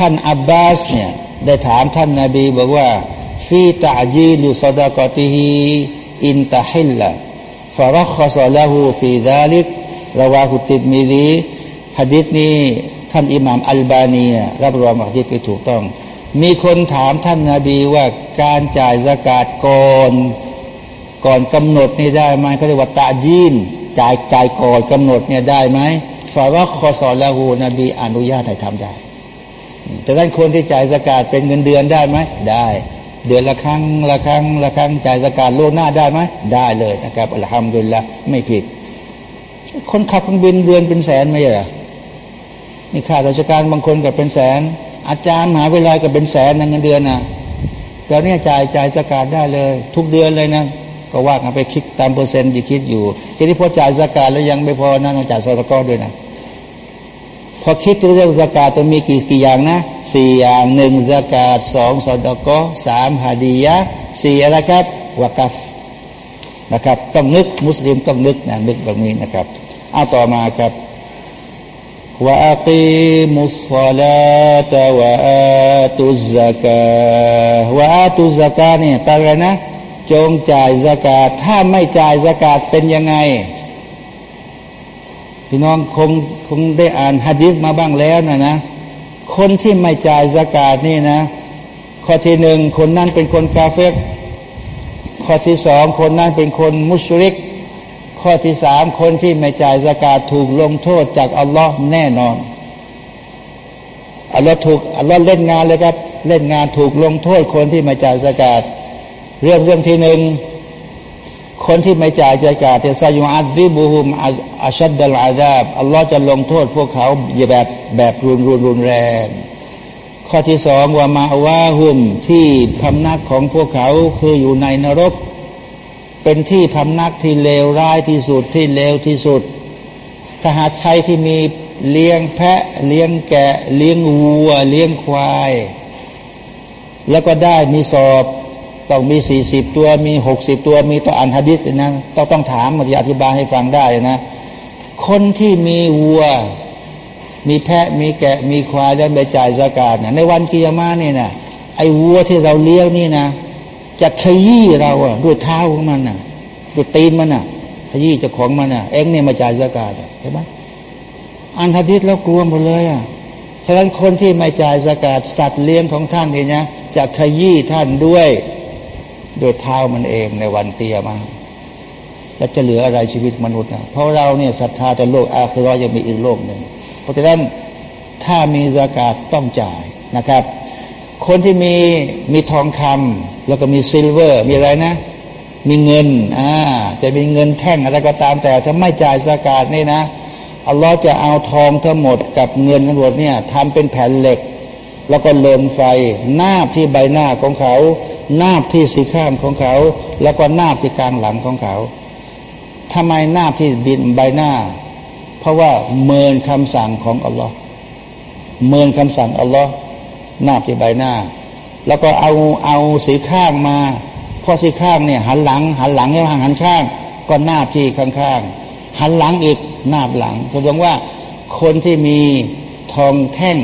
ท่านอับบาสเนี่ยได้ถามท่านนาบีบอกว่าฟีตาจีลุสดากติฮีอินตาฮิลละฟารักขสละหูฟีดาลิกระวาหุติดมีดีฮะดิษนี้ท่านอิหม่ามอัลบานีรับรองฮะดิษไปถูกต้อง มีคนถามท่านนาบีว่าการจ่ายสกาดก่อนก่อนกำหนดนี่ได้ไหมเขาเรียกว่าตาจีนจ่ายจ่ายก่อนกำหนดเนี่ยได้ไหมฟารักขสละหูนบีอนุญาตให้ทำได้ แต่ท่านคนที่จ่ายสกาดเป็นเงินเดือนได้ไหมได้ เดือนละครั้งละครั้งละครั้งจ่ายสกาดโลหน้าได้ไหมได้เลยนะครับอัลฮัมดุลิลละไม่ผิด คนขับเครื่องบินเดือนเป็นแสนไหมล่ะนี่ข้าราชการบางคนกับเป็นแสน อาจารย์มหาวิทยาลัยกับเป็นแสนเงินเดือนนะตอนนี้จ่ายจ่ายสกาดได้เลย ทุกเดือนเลยนะก็ว่ากันไปคิดตามเปอร์เซ็นต์ที่คิดอยู่ ทีนี้พอจ่ายสกาดแล้วยังไม่พอนะต้องจ่ายสตกด้วยนะ พอคิดเรื่องสกาดจะมีกี่กี่อย่างนะสี่อย่างหนึ่งสกาดสองสอดก็สามฮาดียะสี่อะไรครับวากัฟนะครับ ต้องนึกมุสลิมต้องนึกนะนึกแบบนี้นะครับเอาต่อมาครับวะอักีมุสลาตวะอาตุสกาวะอาตุสกาเนี่ยแปลว่านะ จงจ่ายสกาดถ้าไม่จ่ายสกาดเป็นยังไง พี่น้องคงคงได้อ่านฮะดิษมาบ้างแล้วนะนะคนที่ไม่จ่ายสกาดนี่นะ ข้อที่หนึ่งคนนั้นเป็นคนกาเฟกข้อที่สองคนนั้นเป็นคนมุชริก ข้อที่สามคนที่ไม่จ่ายสกาดถูกลงโทษจากอัลลอฮ์แน่นอนอัลลอฮ์ถูกอัลลอฮ์เล่นงานเลยครับ เล่นงานถูกลงโทษคนที่ไม่จ่ายสกาดเรื่องเรื่องที่หนึ่ง คนที่ไม่จ่ายใจกาเทซายุอัดซิบุฮุมอาชัดดลอาดาบอัลลอฮ์จะลงโทษพวกเขาอย่าแบบแบบรุนรุนรุนแรง ข้อที่สองว่ามาว่าหุมที่พำนักของพวกเขาคืออยู่ในนรก เป็นที่พำนักที่เลวร้ายที่สุดที่เลวที่สุด ถ้าหากใครที่มีเลี้ยงแพะเลี้ยงแกะ เลี้ยงวัว เลี้ยงควาย แล้วก็ได้มีสอบ ต้องมีสี่สิบตัวมีหกสิบตัวมีต้ออ่านฮะดิษนะต้องต้องถามมาที่อธิบายให้ฟังได้นะ คนที่มีวัว มีแพะมีแกะมีควายแล้วไปจ่ายสกาดเนี่ยในวันกิยามาเนี่ยนะไอ้วัวที่เราเลี้ยงนี่นะ จะขยี้เราอะด้วยเท้าของมันอะด้วยตีนมันอะขยี้จ้าของมันอะเอ็งเนี่ยมาจ่ายสกาดเห็นไหมอันทัดิษแล้วกลัวหมดเลยอะฉะนั้นคนที่ไม่จ่ายสกาดสัตว์เลี้ยงของท่านเนี่นะจะขยี้ท่านด้วย ด้วยเท้ามันเองในวันเตียมาแล้วจะเหลืออะไรชีวิตมนุษย์นะเพราะเราเนี่ยศรัทธาแต่โลกอาคือเรายังมีอีกโลกหนึ่งเพราะฉะนั้นถ้ามีซะกาตต้องจ่ายนะครับ คนที่มีมีทองคำแล้วก็มี silver มีอะไรนะ มีเงินอ่าจะมีเงินแท่งอะไรก็ตาม แต่ถ้าไม่จ่ายซะกาตนี่นะอัลลอฮ์จะเอาทองทั้งหมดกับเงินทั้งหมดเนี่ยทำเป็นแผ่นเหล็ก แล้วก็ลนไฟหน้าที่ใบหน้าของเขา นาบที่สีข้างของเขา แล้วก็นาบที่กลางหลังของเขาทำไมนาบที่บินใบหน้า เพราะว่าเมินคำสั่งของอัลลอฮ์เมินคำสั่งอัลลอฮ์นาบที่ใบหน้า แล้วก็เอาเอาสีข้างมาพอสีข้างเนี่ยหันหลัง หันหลังให้หันข้าง ก็นาบที่ข้างๆหันหลังอีกนาบหลังแสดงว่าคนที่มีทองแท่ง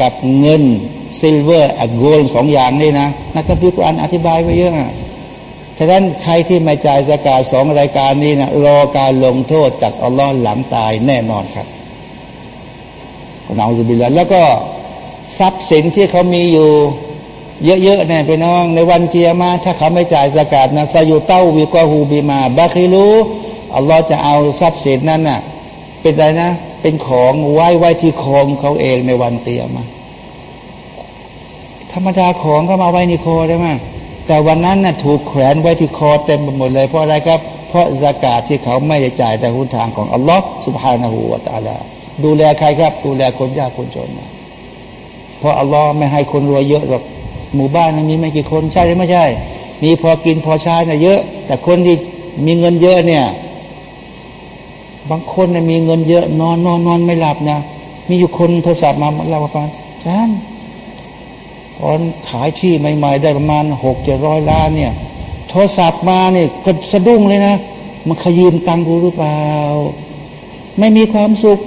กับเงิน silver and gold สองอย่างนี่นะในคัมภีร์กุรอานอธิบายไว้เยอะฉะนั้นใครที่ไม่จ่ายสกาสองรายการนี้นะรอการลงโทษจากอัลลอฮ์หลังตายแน่นอนครับนาอุบิลละแล้วก็ทรัพย์สินที่เขามีอยู่เยอะๆเนี่ยพี่น้อง ในวันเจียมา ถ้าเขาไม่จ่ายสกาดนะซายูเต้าวิกาฮูบีมาบาคิลูอัลลอฮ์จะเอาทรัพย์สินนั้นน่ะเป็นอะไรนะ เป็นของไว้ไว้ที่คองเขาเองในวันเตียมา ธรรมดาของก็มาไว้ในคอได้ไหมแต่วันนั้นน่ะถูกแขวนไว้ที่คอเต็มไปหมดเลย เพราะอะไรครับ เพราะสากาศที่เขาไม่ได้จ่ายแต่หุนทางของอัลลอฮ์สุบฮานาหูวาตาลาดูแลใครครับ ดูแลคนยากคนจนนะเพราะอัลลอฮ์ไม่ให้คนรวยเยอะหรอกหมู่บ้านมันมีไม่กี่คนใช่หรือไม่ใช่ มีพอกินพอใช้นะเยอะ แต่คนที่มีเงินเยอะเนี่ย บางคนเนี่ยมีเงินเยอะ นอนนอนนอนไม่หลับนะมีอยู่คนโทรศัพท์มาเราว่าฟังจา นตอนขายที่ใหม่ ๆ ได้ประมาณหกเจ็ดร้อยล้านเนี่ย โทรศัพท์มาเนี่ยก็สะดุ้งเลยนะมันขยืมตังค์กูหรือเปล่า ไม่มีความสุข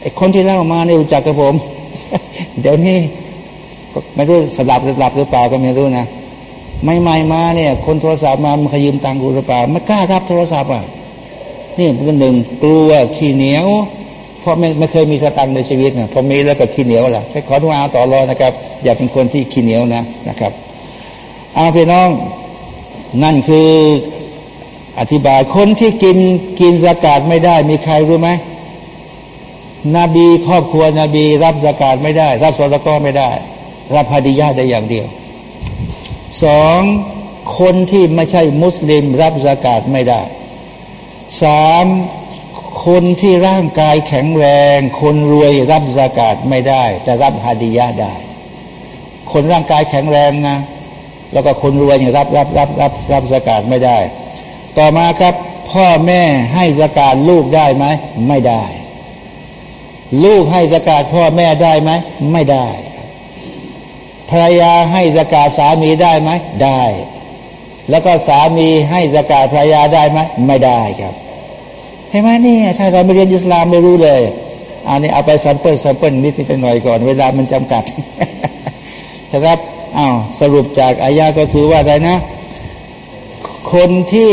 ไอ้คนที่เล่ามาเนี่ยรู้จักกับผม เดี๋ยวนี้ไม่รู้สลับสลับหรือเปล่าก็ไม่รู้นะใหม่ๆมาเนี่ย คนโทรศัพท์มามันขยืมตังค์กูหรือเปล่าไม่กล้ารับโทรศัพท์อะนี่เป็นหนึ่งกลัวขี้เหนียว พราะไม่ไม่เคยมีสตังในชีวิตนะพอมีแล้วก็ขี้เหนียวล่ะขอทุกอาต่อรอนะครับ อย่าเป็นคนที่ขี้เหนียวนะนะครับ เอาพี่น้องนั่นคืออธิบายคนที่กินกินสกาดไม่ได้ มีใครรู้ไหมนบีครอบครัวนบี รับสกาดไม่ได้ รับสละก็ไม่ได้ รับฮดียาได้อย่างเดียวสองคนที่ไม่ใช่มุสลิม รับสกาดไม่ได้สาม คนที่ร่างกายแข็งแรง คนรวยรับสากาศไม่ได้ แต่รับฮาดียะได้ คนร่างกายแข็งแรงนะ แล้วก็คนรวยเนี่ยรับรับรับรับรับสากาศไม่ได้ ต่อมาครับ พ่อแม่ให้สากาศลูกได้ไหมไม่ได้ ลูกให้สากาศพ่อแม่ได้ไหมไม่ได้ภรรยาให้สากาศสามีได้ไหมได้ แล้วก็สามีให้สากาศภรรยาได้ไหมไม่ได้ครับ เห็นไหมนี่ถ้าเราไม่เรียนอิสลามไม่รู้เลยอันนี้เอาไปสัมเปิลสัมเปิลนิดนิดหน่อยก่อน เวลามันจำกัดนะครับอ้าวสรุปจากอายาก็คือว่าอะไรนะ คนที่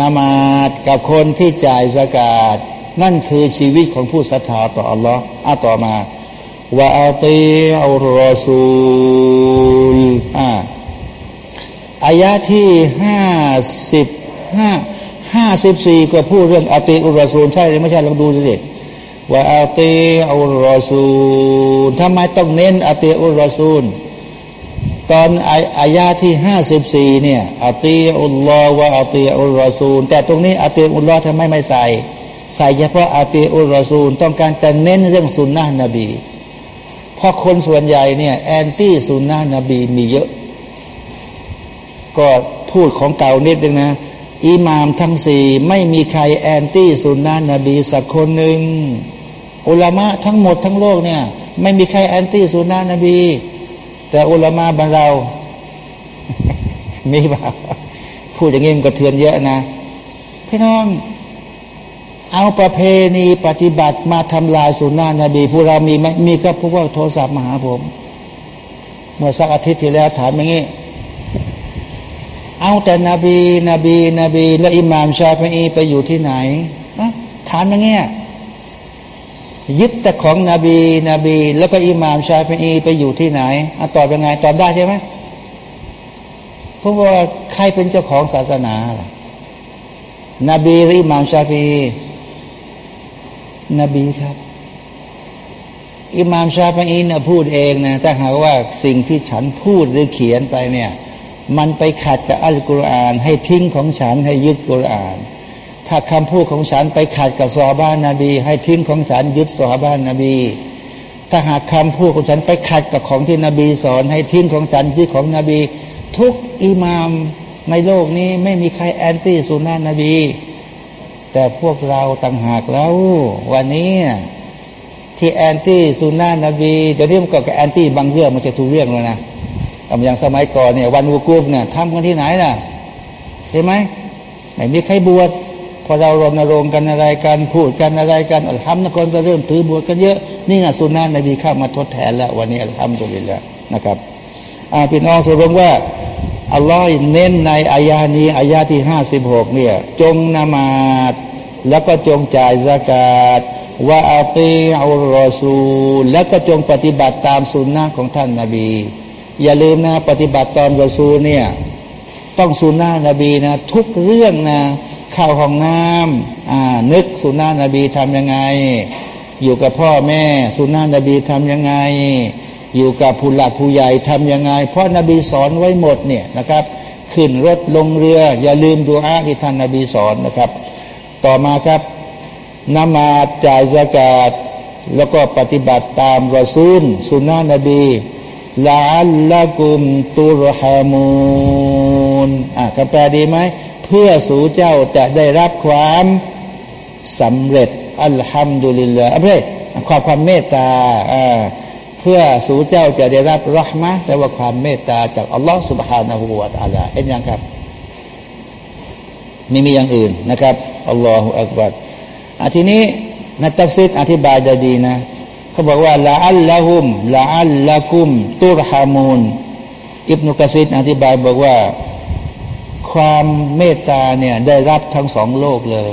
นามาดกับคนที่จ่ายสกาดนั่นคือชีวิตของผู้ศรัทธาต่ออัลลอฮ์อะต่อมาว่าอัตีอัลรอซูลอ่าอายาที่ห้าสิบห้า ห้าสิบสี่ก็พูดเรื่องอาตีอุรสูลใช่หรือไม่ใช่ลองดูสิว่าอาตีอุรสูลทำไมต้องเน้นอาตีอุรสูลตอนอายาที่ห้าสิบสี่เนี่ยอาตีอุลลอว่าอาตีอุรสูลแต่ตรงนี้อาตีอุลลอทำไมไม่ใส่ ใส่เฉพาะอาตีอุรสูลต้องการจะเน้นเรื่องสุนนะนบีเพราะคนส่วนใหญ่เนี่ยแอนตี้สุนนะนบีมีเยอะ ก็พูดของเก่านิดนึงนะ อิหมามทั้งสี่ไม่มีใครแอนตี้สุนนะนบีสักคนหนึ่งอุลามะทั้งหมดทั้งโลกเนี่ยไม่มีใครแอนตี้สุนนะนบี แต่อุลามะบางเรา มีบ่าพูดอย่างนี้มันก็เทือนเยอะนะพี่น้องเอาประเพณีปฏิบัติมาทำลายสุนนะนบีพวกเรามีไหมมีก็พวกว่าโทรศัพท์มาหาผม เมื่อสักอาทิตย์ที่แล้วถามอย่างนี้ เอาแต่นบีนบีนบี แล้วอิหม่ามชาฟีไปอยู่ที่ไหนนะถามอย่างเงี้ยยึดแต่ของนบีนบี แล้วก็อิหม่ามชาฟีไปอยู่ที่ไหนอตอบยังไงตอบได้ใช่ไหมเพราะว่าใครเป็นเจ้าของศาสนาล่ะนบีหรืออิหม่ามชาฟีนบีครับ อิหม่ามชาฟีนะพูดเองนะถ้าหากว่าสิ่งที่ฉันพูดหรือเขียนไปเนี่ย มันไปขัดกับอัลกุรอาน ให้ทิ้งของฉันให้ยึดกุรอาน ถ้าคำพูดของฉันไปขัดกับซอบ้านนาบี ให้ทิ้งของฉันยึดซอบ้านนาบี ถ้าหากคำพูดของฉันไปขัดกับของที่นบีสอน ให้ทิ้งของฉันยึดของนบี ทุกอิหมามในโลกนี้ไม่มีใครแอนตี้สุนนะนบี แต่พวกเราต่างหากแล้ววันนี้ที่แอนตี้สุนนะนบีเดี๋ยวนี้มันก็แอนตี้บางเรื่องมันจะทุกเรื่องเลยนะ อย่างสมัยก่อนเนี่ยวันวูกูฟเนี่ยทำกันที่ไหนล่ะเห็นไหมไม่มีใครบวชพอเรารณรงค์กันอะไรกันพูดกันอะไรกันอัลฮัมนะคนก็เริ่มถือบวชกันเยอะนี่ไงสุนนะนบีข้ามาทดแทนแล้ววันนี้อัลฮัมดุลิลละนะครับอาพี่น้องสรุปว่าอัลลอฮ์เน้นในอายานี้อายาที่ห้าสิบหกเนี่ยจงนมาดแล้วก็จงจ่ายสกาดว่าอัตีอัลรอซูลแล้วก็จงปฏิบัติตามสุนนะของท่านนาบี อย่าลืมนะ ปฏิบัติตามรอซูเนี่ยต้องสุนนะนบีนะ ทุกเรื่องนะข้าวของน้ำอ่านึกสุนนะนบีทำยังไง อยู่กับพ่อแม่สุนนะนบีทำยังไง อยู่กับผู้หลักผู้ใหญ่ทำยังไง เพราะนาบีสอนไว้หมดเนี่ยนะครับ ขึ้นรถลงเรือ อย่าลืมดูอาที่ท่านนาบีสอนนะครับ ต่อมาครับนมาจ่ายสกาดแล้วก็ปฏิบัติตามรอซูลสุนนะนบี ลาอัลละกุมตุรฮามูนอะคำแปลดีไหม เพื่อสู่เจ้าจะได้รับความสำเร็จ อัลฮัมดุลิลลาห์อะไรความความเมตตาอ่าเพื่อสู่เจ้าจะได้รับรหมะแปลว่าความเมตตาจากอัลลอฮฺสุบฮานาหูวาตาลาเห็นยังครับไม่มีอย่างอื่นนะครับอัลลอฮฺอักบัดอะทีนี้นักตัฟซิดอธิบายได้ดีนะ เขาบอกว่าละอัลละหุมละอัลละกุมตุรฮามูนอิบนุกะซิดอธิบายบอกว่า ความเมตตาเนี่ยได้รับทั้งสองโลกเลย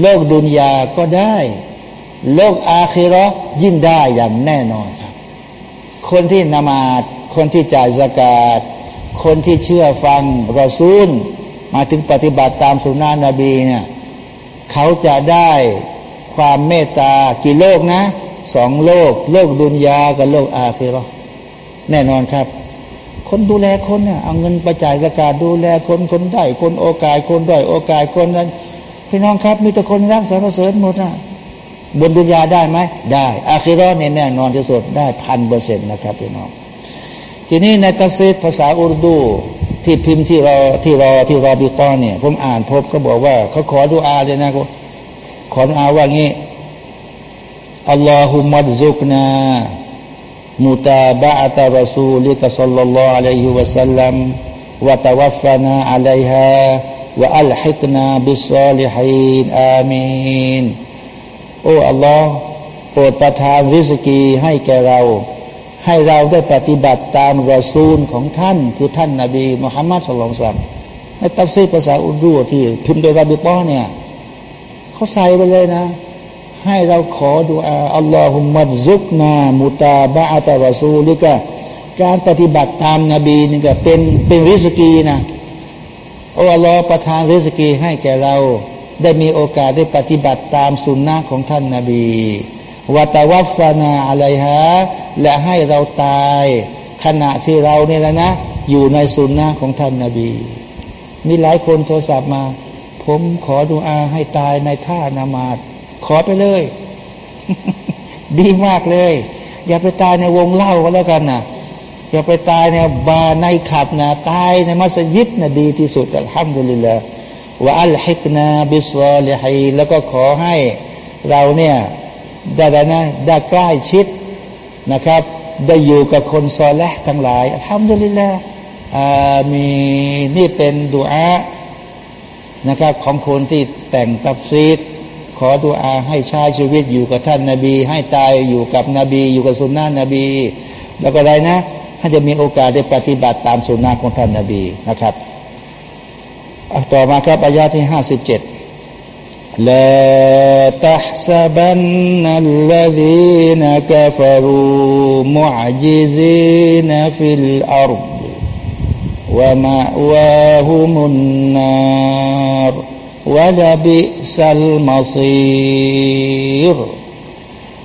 โลกดุนยาก็ได้ โลกอาคิรอยิ่งได้อย่างแน่นอนครับ คนที่นามาดคนที่จ่ายสกาดคนที่เชื่อฟังรอซูล มาถึงปฏิบัติตามสุนานะนบีเนี่ยเขาจะได้ความเมตตากี่โลกนะ สองโลก โลกดุนยากับโลกอาคิรอแน่นอนครับ คนดูแลคนเนี่ยเอาเงินไปจ่ายสกาดดูแลคนคนได้คนโอกาสคนด้อยโอกาสคนนั้นพี่น้องครับ มีแต่คนรักสรรเสริญหมดนะบนดุนยาได้ไหมได้ อาคิรอเนี่ยแน่นอนที่สุดได้พันเปอร์เซ็นต์นะครับพี่น้องทีนี้ในตัฟซีรภาษาอุรดูที่พิมพ์ที่เราที่รอที่รอบิตอนเนี่ยผมอ่านพบก็บอกว่าเขาขอดูอาเลยนะขอดูอาว่างี้ اللهم ارزقنا متابعة رسولك صلى الله عليه وسلم وتوفنا عليها وألحقنا بالصالحين آمين โอ้อัลลอฮ์โปรดประทานริสกีให้แก่เรา ให้เราได้ปฏิบัติตามรอซูลของท่าน คือท่านนาบีมุฮัมมัดสุลลัลในตัฟซีภาษาอุรดูที่พิมพ์โดยราบิต้อเนี่ยเขาใส่ไปเลยนะ ให้เราขอดุอาอัลลอฮุมัดซุกนามุตาบะอัตรอซูลิกะการปฏิบัติตามนาบีนี่ก็เป็นเป็นริสกีนะโอ้อัลลอฮ์ประทานริสกีให้แก่เรา ได้มีโอกาสได้ปฏิบัติตามสุนนะของท่านนาบีวัตวัฟนาอะไรฮะและให้เราตายขณะที่เราเนี่ยนะนะ อยู่ในสุนนะของท่านนาบี มีหลายคนโทรศัพท์มา ผมขอดูอาให้ตายในท่านามาด ขอไปเลย ดีมากเลย อย่าไปตายในวงเล่าก็แล้วกันนะอย่าไปตายในบาร์ในขับนะตายในมัสยิดนะดีที่สุดอัลฮัมดุลิลลาห์ว่าอัลฮิกนาบิสซอลิฮีแล้วก็ขอให้เราเนี่ยได้นะได้ใกล้ชิดนะครับ ได้อยู่กับคนซอลและทั้งหลายทำด้วยลละอามีนี่เป็นดุอานะครับของคนที่แต่งตับซีด อดุอาให้ชาชีวิตอยู่กับท่านนาบี ให้ตายอยู่กับนบี อยู่กับสุนนะนบี แล้วก็อะไรนะ ถ้าจะมีโอกาสได้ปฏิบัติตามสุนนะของท่านนาบีนะครับต่อมาครับอายาที่ห้าสิบเจ็ด لا تحسبن الذين كفروا معجزين في الأرض ومأواهم النار ولبئس المصير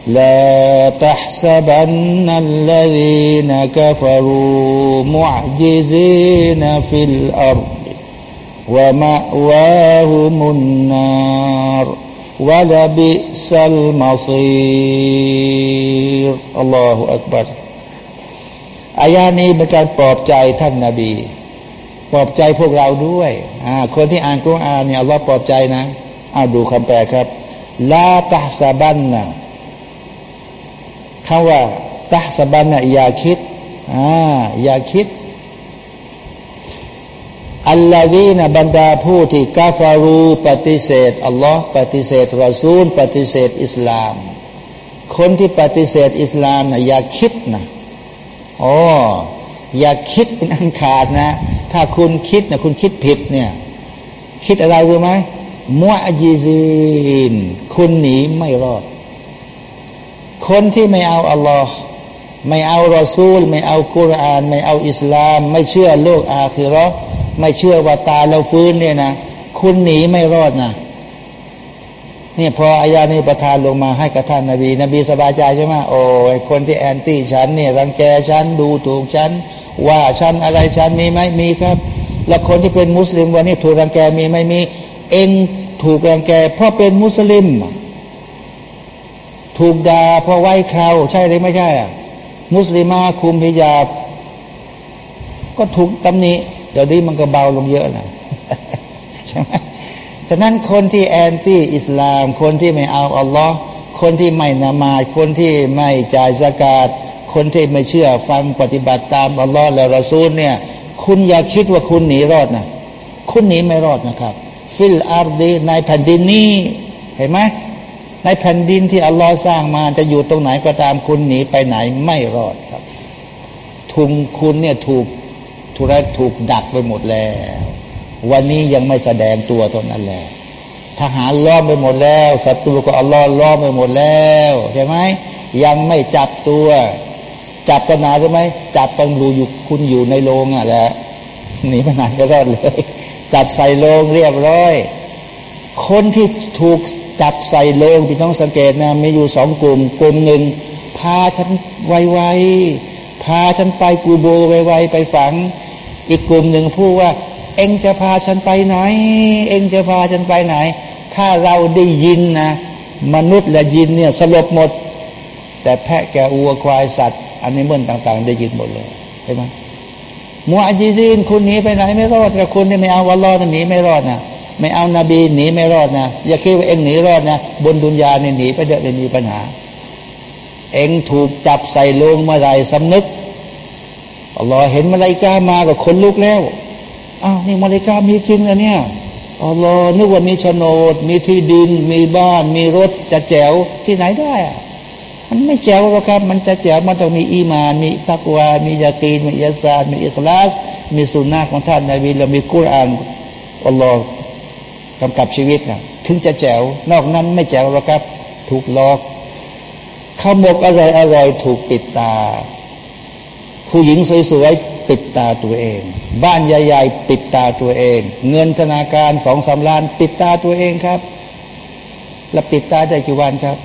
لا تحسبن الذين كفروا معجزين في الأرض ومأواهم النار ولبئس المصير الله أكبر อายานี้เป็นการปลอบใจท่านนาบี ปลอบใจพวกเราด้วยคนที่อ่านกุรอานเนี่ยอัลลอฮ์ปลอบใจนะเอาดูคำแปลครับลาตาสบันนะคำว่าตาสบันนะอย่าคิดอ่าอย่าคิดอัลลอฮีนะบรรดาผู้ที่กาฟารูปฏิเสธอัลลอฮ์ปฏิเสธรอซูล ปฏิเสธอิสลาม คนที่ปฏิเสธอิสลามนะอย่าคิดนะอ๋ออย่าคิดเป็นอันขาดนะ ถ้าคุณคิดนะคุณคิดผิดเนี่ยคิดอะไรรู้ไหมมัวจิซีนคุณหนีไม่รอด คนที่ไม่เอาอัลลอฮ์ไม่เอารอซูล ไม่เอากุรอาน ไม่เอาอิสลาม ไม่เชื่อโลกอาคิรอไม่เชื่อว่าตาเราฟื้นเนี่ยนะคุณหนีไม่รอดนะนี่พออายานี้ประทานลงมาให้กับท่านนาบี นบีสบายใจใช่ไหมโอ้ยคนที่แอนตี้ฉันเนี่ยรังแกฉันดูถูกฉัน ว่าฉันอะไรฉันมีไหมมีครับ แล้วคนที่เป็นมุสลิมวันนี้ถูกรังแกมีไหมมี เองถูกรังแก เพราะเป็นมุสลิม ถูกด่าเพราะไว้คราวใช่หรือไม่ใช่อะมุสลิมาคุมพิยาบก็ถูกตำหนิเดี๋ยวนี้มันก็เบาลงเยอะนะใช่ไหมฉะนั้นคนที่แอนตี้อิสลาม คนที่ไม่เอาอัลลอฮ์คนที่ไม่นามาคนที่ไม่จ่ายสกาด คนที่ไม่เชื่อฟังปฏิบัติตามอัลลอฮ์และรอซูลเนี่ย คุณอย่าคิดว่าคุณหนีรอดนะคุณหนีไม่รอดนะครับ في الأرض ในแผ่นดินนี้เห็นไหมในแผ่นดินที่อัลลอฮ์สร้างมาจะอยู่ตรงไหนก็ตามคุณหนีไปไหนไม่รอดครับ ทุงคุณเนี่ยถูกธุระถูกดักไปหมดแล้ว วันนี้ยังไม่แสดงตัวตนนั้นแหละทหารล้อมไปหมดแล้วศัตรูก็อัลลอฮ์ล้อมไปหมดแล้วใช่ไหมยังไม่จับตัว จับกันนานหรือไหมจับต้องรูอยู่คุณอยู่ในโรงอะแหละหนีไปนานก็รอดเลย จับใส่โรงเรียบร้อย คนที่ถูกจับใส่โรงพี่น้องสังเกตนะมีอยู่สองกลุ่ม กลุ่มหนึ่งพาฉันไวๆพาฉันไปกูโบไวๆไปฝัง อีกกลุ่มหนึ่งพูดว่า เองจะพาฉันไปไหน เองจะพาฉันไปไหน ถ้าเราได้ยินนะ มนุษย์และยินเนี่ยสลบหมด แต่แพะแกวัวควายสัตว์ อันนี้เมื่อต่าง ๆ ได้ยินหมดเลยใช่ไหมมัวจีดินคุณหนีไปไหนไม่รอดกับคุณที่ไม่เอาวัลลอหนีไม่รอดนะไม่เอานาบีหนีไม่รอดนะอย่าคิดว่าเองหนีรอดนะบนดุนยาเนี่ยหนีไปเดี๋ยวมีปัญหา เองถูกจับใส่ลงเมื่อไรสำนึกอัลลอฮ์เห็นมาลายกามากับคนลุกแล้วอ้าวนี่มาลายกามีจริงนะเนี่ยอัลลอฮ์นึกว่ามีโฉนด มีที่ดิน มีบ้าน มีรถจะแจ๋วที่ไหนได้อะ มันไม่แจ๋วหรอกครับ มันจะแจ๋วมันต้องมีอีมาน มีตักวา มียาตีนมีอิสานมีอิคลาส มีสุนนะของท่านนบีและมีกุรอานอัลลอฮ์กำกับชีวิตนะถึงจะแจ๋ว นอกนั้นไม่แจ๋วหรอกครับ ถูกลอกข้าวหมกอร่อยอร่อยถูกปิดตา ผู้หญิงสวยๆปิดตาตัวเอง บ้านใหญ่ๆปิดตาตัวเอง เงินธนาคารสองสามล้าน ปิดตาตัวเองครับ แล้วปิดตาได้กี่วันครับ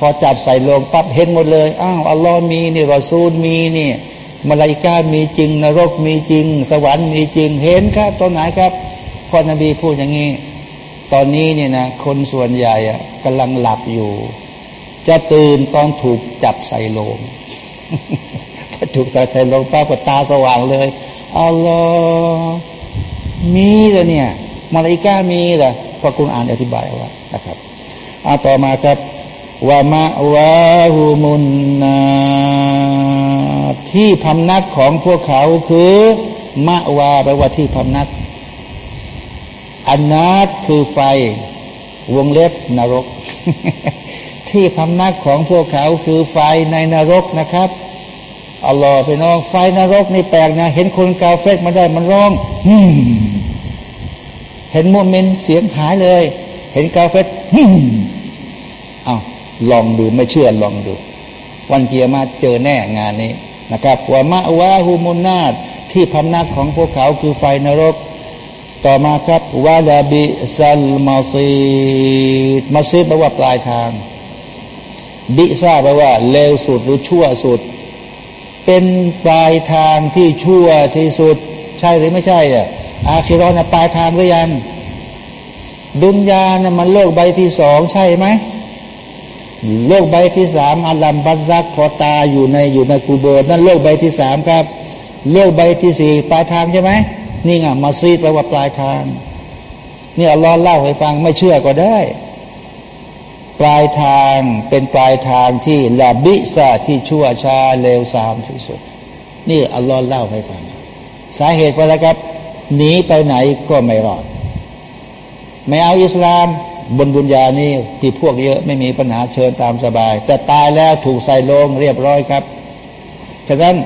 พอจับใส่ลงปั๊บเห็นหมดเลยอ้าวอัลลอฮ์มีนี่รอซูลมีนี่มาลายกามีจริง นรกมีจริง สวรรค์มีจริง เห็นครับตอนไหนครับพ่อนบีพูดอย่างนี้ ตอนนี้เนี่ยนะคนส่วนใหญ่อะกำลังหลับอยู่ จะตื่นตอนถูกจับใส่ลงถูกใส่ใส่ลงป้าก็ตาสว่างเลยอัลลอฮ์มีเลยเนี่ยมาลายกามีเลยพอคุณอ่านอธิบายว่านะครับเอาต่อมาครับ ว่ามะวาหูมุนนาที่พำนักของพวกเขาคือมะวาแปลว่าที่พำนักอันนาตคือไฟ วงเล็บนรก ที่พำนักของพวกเขาคือไฟในนรกนะครับอัลลอฮ์พี่น้องไฟนรกนี่แปลกนะ เห็นคนกาเฟกมาได้มันร้องเห็นมุมินเสียงหายเลย เห็นกาเฟกฮึมเอา ลองดูไม่เชื่อลองดู วันเกียร์มาเจอแน่งานนี้นะครับว่ามะวาฮูมุนาตที่พำนักของพวกเขาคือไฟนรก ต่อมาครับวาดาบิซัลมาซีมาซีแปลว่าปลายทาง บิซาแปลว่าเลวสุดหรือชั่วสุด เป็นปลายทางที่ชั่วที่สุด ใช่หรือไม่ใช่อะอาคิรอนปลายทางหรือยัง ดุนยานะมันโลกใบที่สองใช่ไหม โลกใบที่สามอัลลัมบัซักพอตาอยู่ในอยู่ในกูโบนั่นโลกใบที่สามครับ โลกใบที่สี่ปลายทางใช่ไหมนี่ไงมาซีดแปลว่าปลายทางนี่อัลลอฮ์เล่าให้ฟังไม่เชื่อก็ได้ ปลายทางเป็นปลายทางที่ลาบิซาที่ชั่วช้าเลวทรามที่สุด นี่อัลลอฮ์เล่าให้ฟัง สาเหตุเพราะอะไรครับหนีไปไหนก็ไม่รอด ไม่เอาอิสลาม บนบุญญานี่ที่พวกเยอะไม่มีปัญหาเชิญตามสบาย แต่ตายแล้วถูกใส่ลงเรียบร้อยครับ ฉะนั้น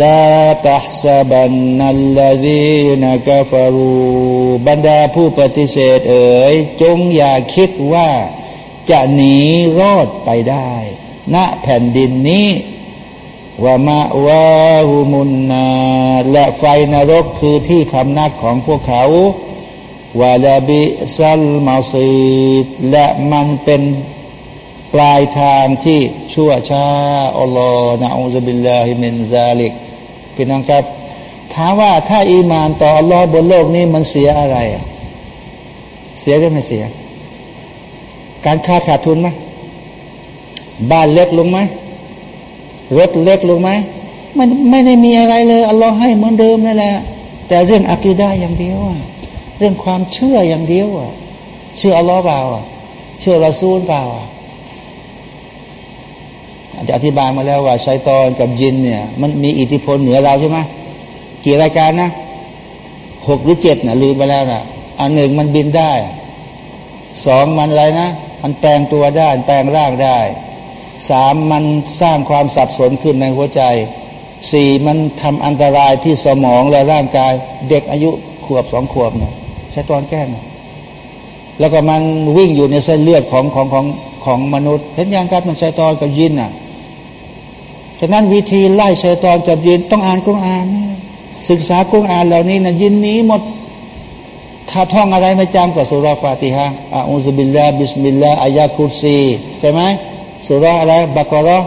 ลาตัสบันนัลลดีนกาฟารูบรรดาผู้ปฏิเสธเอ๋ยจงอย่าคิดว่าจะหนีรอดไปได้ ณแผ่นดินนี้ว่ามะวาหุมุนนาและไฟนรกคือที่พำนักของพวกเขา วาลาบิซัลมาซีดและมันเป็นปลายทางที่ชั่วช้าอัลลอฮ์นะอูซบิลลาฮิมินซาลิกพี่น้องครับถามว่าถ้าอีมานต่ออัลลอฮ์บนโลกนี้มันเสียอะไร เสียหรือไม่เสีย การค้าขาดทุนไหมบ้านเล็กลงไหมรถเล็กลงไหมมันไม่ได้มีอะไรเลยอัลลอฮ์ให้เหมือนเดิมนั่นแหละแต่เรื่องอักีดาอย่างเดียวอะ รื่องความเชื่ออย่างเดียวอะ เชื่ออัลลอฮ์เปล่าอะ เชื่อราซูลเปล่าอะจะอธิบายมาแล้วว่าชัยตอนกับยินเนี่ย มันมีอิทธิพลเหนือเราใช่ไหมกี่รายการนะหกหรือเจ็ดนะลืมไปแล้วนะอันหนึ่งมันบินได้สองมันอะไรนะ มันแปลงตัวได้ แปลงร่างได้สามมันสร้างความสับสนขึ้นในหัวใจสี่มันทำอันตรายที่สมองและร่างกาย เด็กอายุขวบสองขวบเนี่ย ใช้ตอนแก้งแล้วก็มันวิ่งอยู่ในเส้นเลือดของของของของมนุษย์เห็นยังครับมันใช้ตอนกับยินอะฉะนั้นวิธีไล่ใช้ตอนกับยินต้องอ่านกุงอ่านศึกษากุงอ่านเหล่านี้นะยินนี้หมดถ้าท่องอะไรไม่จำก็สุราฟาติฮะอ่อุซบิลลาบิสมิลลาอายาคุซีใช่ไหมสุราอะไรบักรอ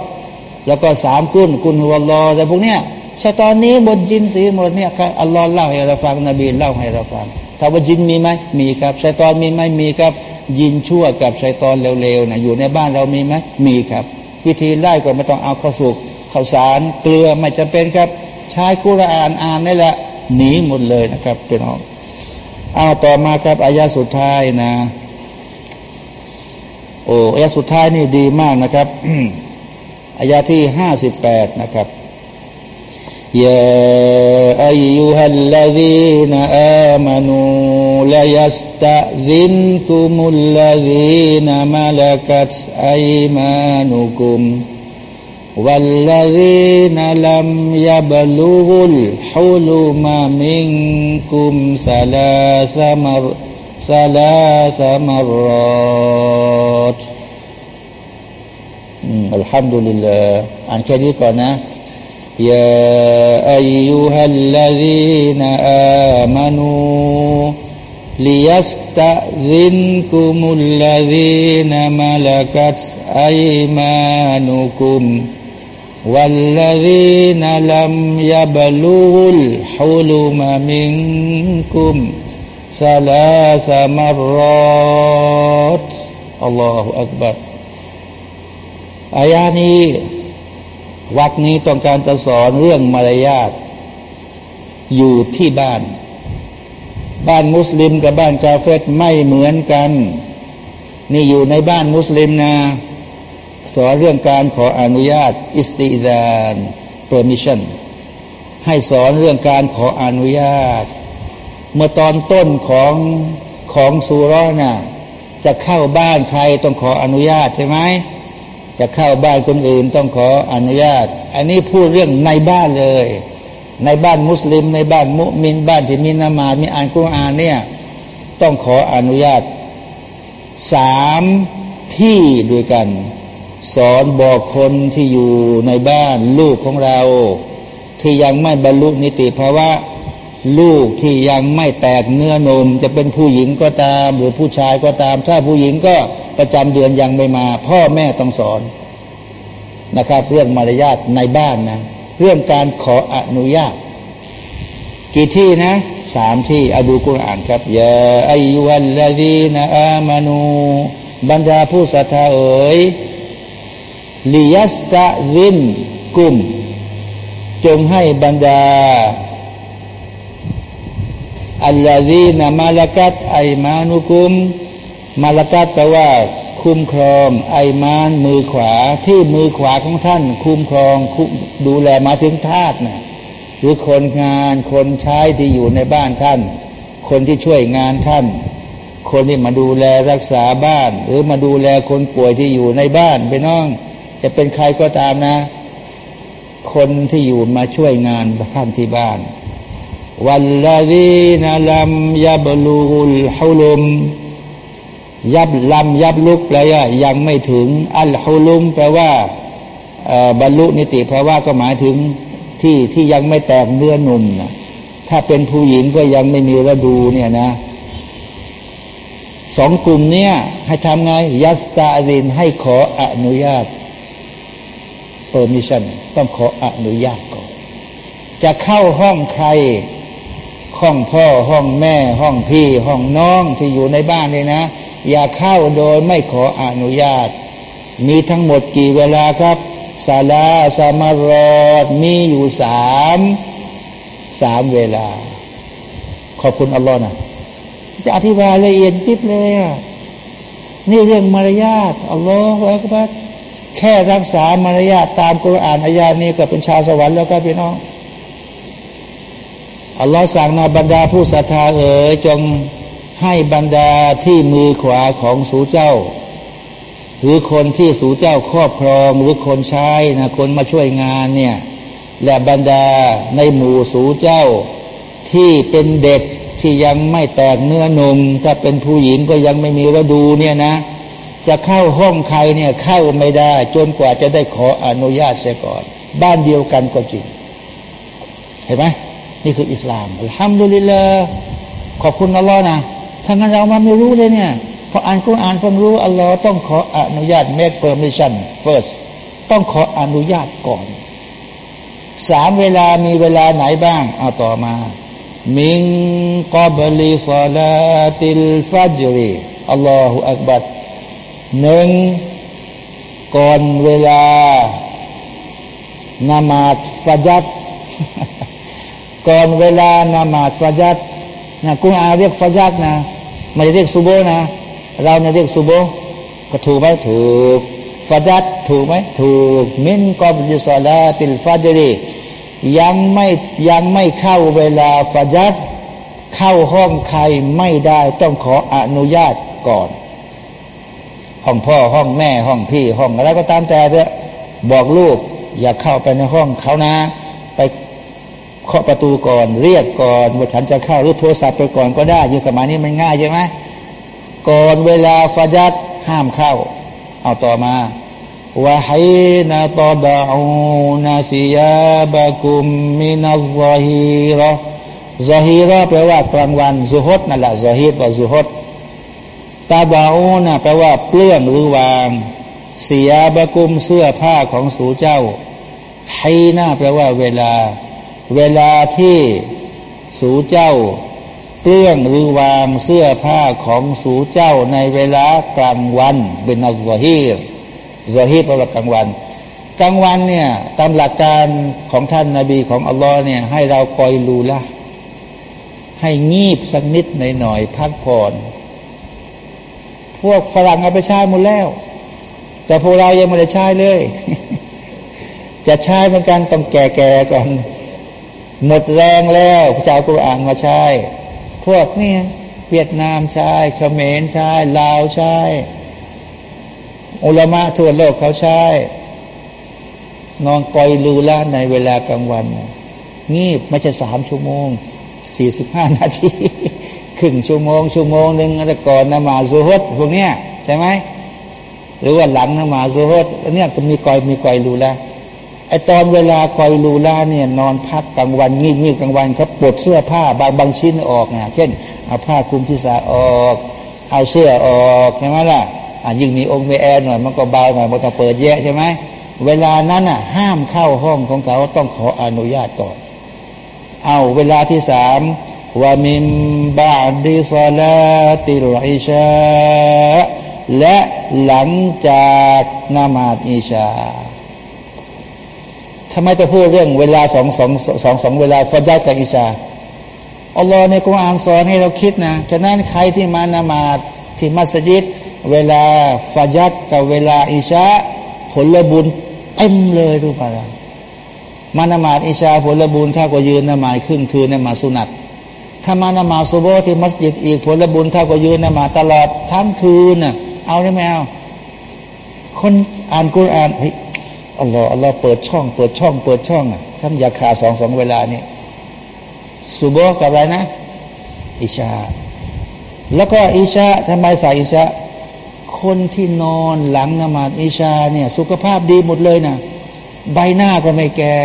แล้วก็สามกุนกุนหัวลอแต่พวกเนี้ยชาตอนนี้หมดจินสีหมดเนี่ยอัลลอฮ์เล่าให้เราฟังนบีเล่าให้เราฟัง ถามว่าจินมีไหมมีครับชัยตอนมีไหมมีครับ ยินชั่วกับชัยตอนเร็วๆนะอยู่ในบ้านเรามีไหมมีครับ วิธีไล่ก็ไม่ต้องเอาข้าวสุกข้าวสารเกลือไม่จำเป็นครับ ใช้กุรอานอ่านนี่แหละหนีหมดเลยนะครับเป็นองเอาต่อมาครับอายาสุดท้ายนะโอ้อายาสุดท้ายนี่ดีมากนะครับอายาที่ห้าสิบแปดนะครับ يا أيها الذين آمنوا ليستأذنكم الذين ملكت أيمانكم والذين لم يبلغوا الحلم منكم ثلاث مر ثلاث مرات. الحمد لله. عن كذلك قلنا يا أيها الذين آمنوا ليستأذنكم الذين ملكت أيمانكم والذين لم يبلغوا الحلم منكم ثلاث مرات الله أكبر อายานี้ วักนี้ต้องการจะสอนเรื่องมารยาทอยู่ที่บ้าน บ้านมุสลิมกับบ้านกาเฟตไม่เหมือนกัน นี่อยู่ในบ้านมุสลิมนะ สอนเรื่องการขออนุญาตอิสติดาน permission ให้สอนเรื่องการขออนุญาต เมื่อตอนต้นของของสุรนะจะเข้าบ้านใครต้องขออนุญาตใช่ไหม จะเข้าบ้านคนอื่นต้องขออนุญาต อันนี้พูดเรื่องในบ้านเลย ในบ้านมุสลิม ในบ้านมุมินบ้านที่มีนามามีอ่านกุรอานเนี่ยต้องขออนุญาตสามที่ด้วยกัน สอนบอกคนที่อยู่ในบ้าน ลูกของเรา ที่ยังไม่บรรลุนิติภาวะลูกที่ยังไม่แตกเนื้อนม จะเป็นผู้หญิงก็ตาม หรือผู้ชายก็ตาม ถ้าผู้หญิงก็ ประจำเดือนยังไม่มา พ่อแม่ต้องสอนนะครับ เรื่องมารยาทในบ้านนะ เรื่องการขออนุญาต กี่ที่นะสามที่อดูกุรอานครับยาอายุวัลลดีนอามานู บรรดาผู้ศรัทธาเอ๋ยลิยัสตะวินกุม จงให้บรรดาอัลลอฮีนามาลกัตไอมานุกุม มาลกัตแปลว่า คุ้มครอง ไอมานมือขวาที่มือขวาของท่าน คุ้มครองดูแลมาถึงทาสนะหรือคนงานคนใช้ที่อยู่ในบ้านท่าน คนที่ช่วยงานท่าน คนที่มาดูแลรักษาบ้าน หรือมาดูแลคนป่วยที่อยู่ในบ้านไปน้อง จะเป็นใครก็ตามนะ คนที่อยู่มาช่วยงานท่านที่บ้าน วัลลดีนลัมยับลูุลฮุลม ยับลำยับลุกแปลว่ายังไม่ถึง อัลฮุลุมแปลว่าบรรลุนิติภาวะก็หมายถึงที่ที่ยังไม่แตกเนื้อนุ่มนะถ้าเป็นผู้หญิงก็ยังไม่มีระดูเนี่ยนะสองกลุ่มเนี้ยให้ทำไงيستأذنให้ขออนุญาต permission ต้องขออนุญาตก่อน จะเข้าห้องใคร ห้องพ่อห้องแม่ ห้องพี่ ห้องน้องที่อยู่ในบ้านเลยนะ อย่าเข้าโดยไม่ขออนุญาต มีทั้งหมดกี่เวลาครับثلاث مراتมีอยู่สามสามเวลา ขอบคุณอัลลอฮ์นะจะอธิบายละเอียดจิบเลยอะนี่เรื่องมารยาทอัลลอฮฺอักบัดแค่รักษามารยาทตามกุรอานอายานี้ก็เป็นชาวสวรรค์แล้วก็พี่น้องอัลลอฮ์สั่งนาบรรดาผู้ศรัทธาเอ๋ยจง ให้บรรดาที่มือขวาของสูเจ้า หรือคนที่สูเจ้าครอบครองหรือคนใช้นะคนมาช่วยงานเนี่ยและบรรดาในหมู่สูเจ้า ที่เป็นเด็กที่ยังไม่แตกเนื้อนมถ้าเป็นผู้หญิงก็ยังไม่มีระดูเนี่ยนะ จะเข้าห้องใครเนี่ยเข้าไม่ได้ จนกว่าจะได้ขออนุญาตเสียก่อน บ้านเดียวกันก็จริง เห็นไหมนี่คืออิสลามอัลฮัมดุลิลละขอบคุณอัลลอฮ์นะ ถ้างั้นเรามาไม่รู้เลยเนี่ยพออ่านกุรอานเพิ่งรู้อัลลอฮ์ต้องขออนุญาต make permission first ต้องขออนุญาตก่อนสามเวลามีเวลาไหนบ้าง เอาต่อมา มิงกอบลิซาลาติลฟัจรีอัลลอฮฺอักบัดหนึ่งก่อนเวลานามาดฟัจัดก่อนเวลานามาดฟาจัดนะกุณอาเรียกฟาจัดนะ ไม่ได้เรียกซูโบนะ เราเนี่ยเรียกซูโบก็ถูกไหมถูกฟาจัดถูกไหมถูกมินกอบดิสลาติลฟาจรียังไม่ยังไม่เข้าเวลาฟาจัดเข้าห้องใครไม่ได้ต้องขออนุญาตก่อน ห้องพ่อห้องแม่ห้องพี่ห้องอะไรก็ตามแต่เถอะบอกลูกอย่าเข้าไปในห้องเขานะ ไป เคาะประตูก่อนเรียกก่อนว่าฉันจะเข้าหรือโทรศัพท์ไปก่อนก็ได้ยิ่งสมัยนี้มันง่ายใช่ไหมก่อนเวลาฟาจัดห้ามเข้า เอาต่อมาวะฮัยนาตอดาอูนาซิยาบะกุมมินัซอฮีรอซอฮีรอแปลว่ากลางวันซุฮดนั่นแหละซอฮีรว่าซุฮดตาดาอูนะแปลว่าเปลื้องหรือวางเสียบะกุมเสื้อผ้าของสูเจ้าไฮนาแปลว่าเวลา เวลาที่สูเจ้าเปลื้องหรือวางเสื้อผ้าของสูเจ้าในเวลากลางวันเป็นอัลลอฮีรซอฮีรแปลว่ากลางวัน กลางวันเนี่ยตามหลักการของท่านนาบีของอัลลอฮ์เนี่ยให้เราคอยรูละให้งีบสักนิดหน่อยพักผ่อนพวกฝรั่งเอาไปใช้หมดแล้ว แต่พวกเรายังไม่ได้ใช้เลย จะใช้เหมือนกันต้องแก่ๆก่อน หมดแรงแล้วพระเจ้ากุรอานมาใช้ พวกนี่เวียดนามใช้เขมรใช้ลาวใช้อุลมะทั่วโลกเขาใช้นอนกอยลูละในเวลากลางวันงีบไม่ใช่สามชั่วโมงสี่สิบห้านาทีครึ่งชั่วโมง ชั่วโมงหนึ่งแล้วก่อนนมาซูฮดพวกเนี้ยใช่ไหมหรือว่าหลังนมาซูฮดเนี่ยก็มีกอยมีกอยลูละ ไอตอนเวลากอยลูละเนี่ยนอนพักกลางวันงีบงีบกลางวันเขาปลดเสื้อผ้าบางบางชิ้นออกนะเช่นเอาผ้าคลุมที่สาออก เอาเสื้อออกใช่ไหมล่ะอะยิ่งมีองค์มีแอร์หน่อยมันก็เบาหน่อยมันก็เปิดแยะใช่ไหมเวลานั้นอะห้ามเข้าห้องของเขาต้องขออนุญาตก่อน เอาเวลาที่สามว่ามิมบาดีซาลาติลอิชาและหลังจากนามาดอิชา ทำไมจะพูดเรื่องเวลาสองสองสองสองเวลาฟาจัดกับอิชาอัลลอฮ์ในกุรอานสอนให้เราคิดนะฉะนั้นใครที่มานามาดที่มัสยิด เวลาฟาจัดกับเวลาอิชาผลบุญเต็มเลยรู้ปะล่ะมานามาดอิชาผลบุญถ้ากว่ายืนนามาดครึ่งคืนนามาสุนัตถ้ามานามาสุโบที่มัสยิดอีกผลบุญเท่ากับยืนนามาตลอดทั้งคืนน่ะเอาได้ไหมเอาคนอ่านกุรอานเฮ้ย อัลลอฮ์อัลลอฮ์เปิดช่อง เปิดช่อง เปิดช่องท่านอยากขาสองสองเวลานี่สุโบกับอะไรนะ อิชา แล้วก็อิชาทำไมใส่อิชาคนที่นอนหลังนมาดอิชาเนี่ยสุขภาพดีหมดเลยนะใบหน้าก็ไม่แก่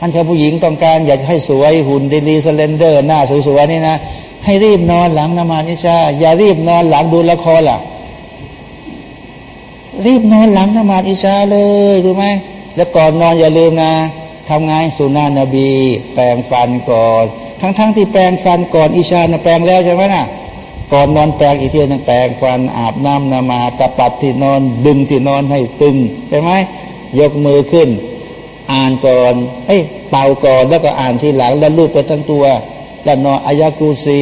อันถ้าผู้หญิงต้องการอยากให้สวยหุ่นดีๆ slender หน้าสวยๆนี่นะให้รีบนอนหลังนมาซอิชา อย่ารีบนอนหลังดูละครล่ะ รีบนอนหลังนมาซอิชาเลยรู้ไหมแล้วก่อนนอนอย่าลืมนะทำตามสุนนะนบี แปรงฟันก่อน ทั้งๆทที่แปรงฟันก่อนอิชานะแปรงแล้วใช่ไหมนะ่ะก่อนนอนแปรงอีกทีนึงแปรงฟันอาบน้ำนามาตะปัดที่นอนดึงที่นอนให้ตึงใช่ไหมยกมือขึ้น อ่านก่อนเอ้ยเป่าก่อนแล้วก็อ่านทีหลังแล้วลูบไปทั้งตัว แล้วนอนอายากูซี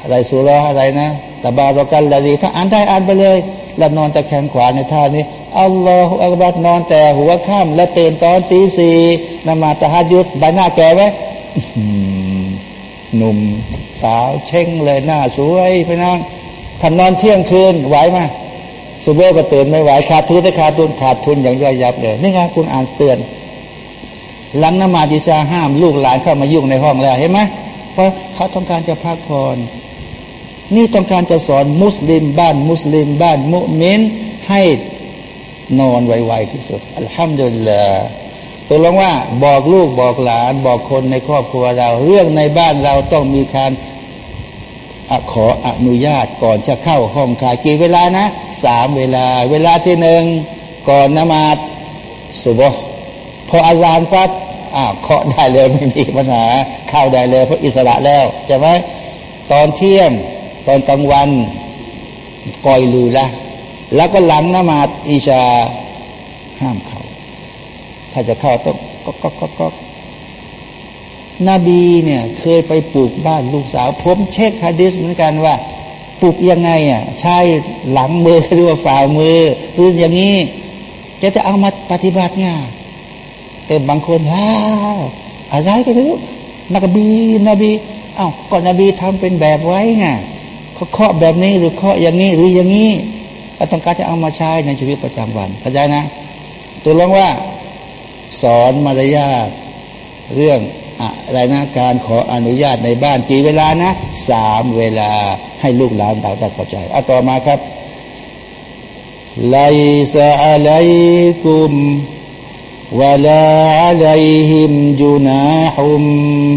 อะไรสุรอะไรนะตะบารกันละดีถ้าอ่านได้อ่านไปเลย แล้วนอนตะแคงขวาในท่านี้อัลลอฮฺอักบัดนอนแต่หัวค่ำแล้วตื่นตอนตีสี่นมาตะฮัดยุดใบหน้าแก่ไหมหนุ่มสาวเช่งเลยหน้าสวยไปนั่งทำนอนเที่ยงคืนไหวไหมสุโบก็ตื่นไม่ไหวขาดทุนได้ขาดทุนขาดทุนอย่างย่อยยับเลยนี่ไงคุณอ่านเตือน หลังนมาดิชาห้ามลูกหลานเข้ามายุ่งในห้องแล้วเห็นไหมเพราะเขาต้องการจะพักผ่อน นี่ต้องการจะสอนมุสลิมบ้านมุสลิมบ้านมุมินให้นอนไวๆที่สุดอัลฮัมดุลิลลาห์ตัวลงว่าบอกลูกบอกหลาน บอกคนในครอบครัวเรา เรื่องในบ้านเราต้องมีการขออนุญาตก่อนจะเข้าห้องขายกี่เวลานะสามเวลา เวลาที่หนึ่งก่อนนมาดสุบพออาจารย์ปั๊บอ่าเคาะได้เลยไม่มีปัญหาเข้าได้เลยเพราะอิสระแล้วใช่ไหมตอนเที่ยง ตอนกลางวันกอยลูละแล้วก็หลังนมาดอิชาห้ามเขาถ้าจะเข้าต้องก็ก็ก็ก็นบีเนี่ย เคยไปปลูกบ้านลูกสาวผมเช็คฮะดิษเหมือนกันว่าปลูกยังไงอะใช่หลังมือหรือว่าฝ่ามือหรืออย่างนี้ จะจะเอามาปฏิบัติเนี่ยแต่บางคนฮ่าอะไรกันไม่รู้นบีนบีเอ้าก็นบีทำเป็นแบบไว้ไง เขาเคาะแบบนี้หรือเคาะอย่างนี้หรืออย่างนี้ก็ต้องการจะเอามาใช้ในชีวิตประจำวันเข้าใจนะ ตัวลองว่า สอนมารยาทเรื่องอะไรนะการขออนุญาตในบ้านกี่เวลานะสามเวลาให้ลูกหลานเราได้เข้าใจเอาต่อมาครับไลซาอะลัยกุมวะลาอะลัยฮิมจุนาฮุม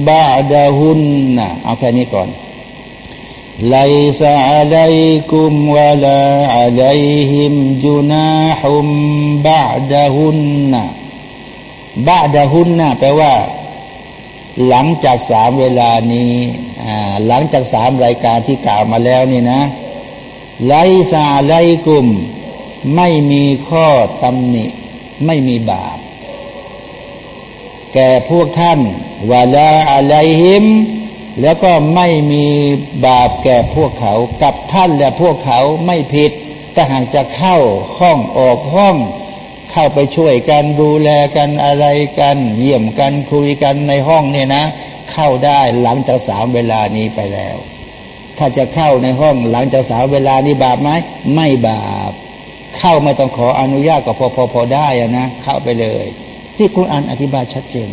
บาดะฮุนนะเอาแค่นี้ก่อน ไลซาอะลัยกุมวะลาอะลัยฮิมจุนาฮุมบาดหุนนะบาดหุนนะแปลว่า หลังจากสามเวลานี้หลังจากสามรายการที่กล่าวมาแล้วนี่นะไลซาไลกุม ไม่มีข้อตำหนิ ไม่มีบาป แก่พวกท่านวาลาอะไรหิม แล้วก็ไม่มีบาปแก่พวกเขา กับท่านและพวกเขาไม่ผิดถ้าหากจะเข้าห้องออกห้อง เข้าไปช่วยกันดูแลกันอะไรกัน เยี่ยมกันคุยกันในห้องเนี่ยนะ เข้าได้หลังจากสามเวลานี้ไปแล้ว ถ้าจะเข้าในห้องหลังจากสามเวลานี้บาปไหมไม่บาป เข้าไม่ต้องขออนุญาตก็พอพอพอได้อะนะเข้าไปเลย ที่คุณอ่านอธิบายชัดเจน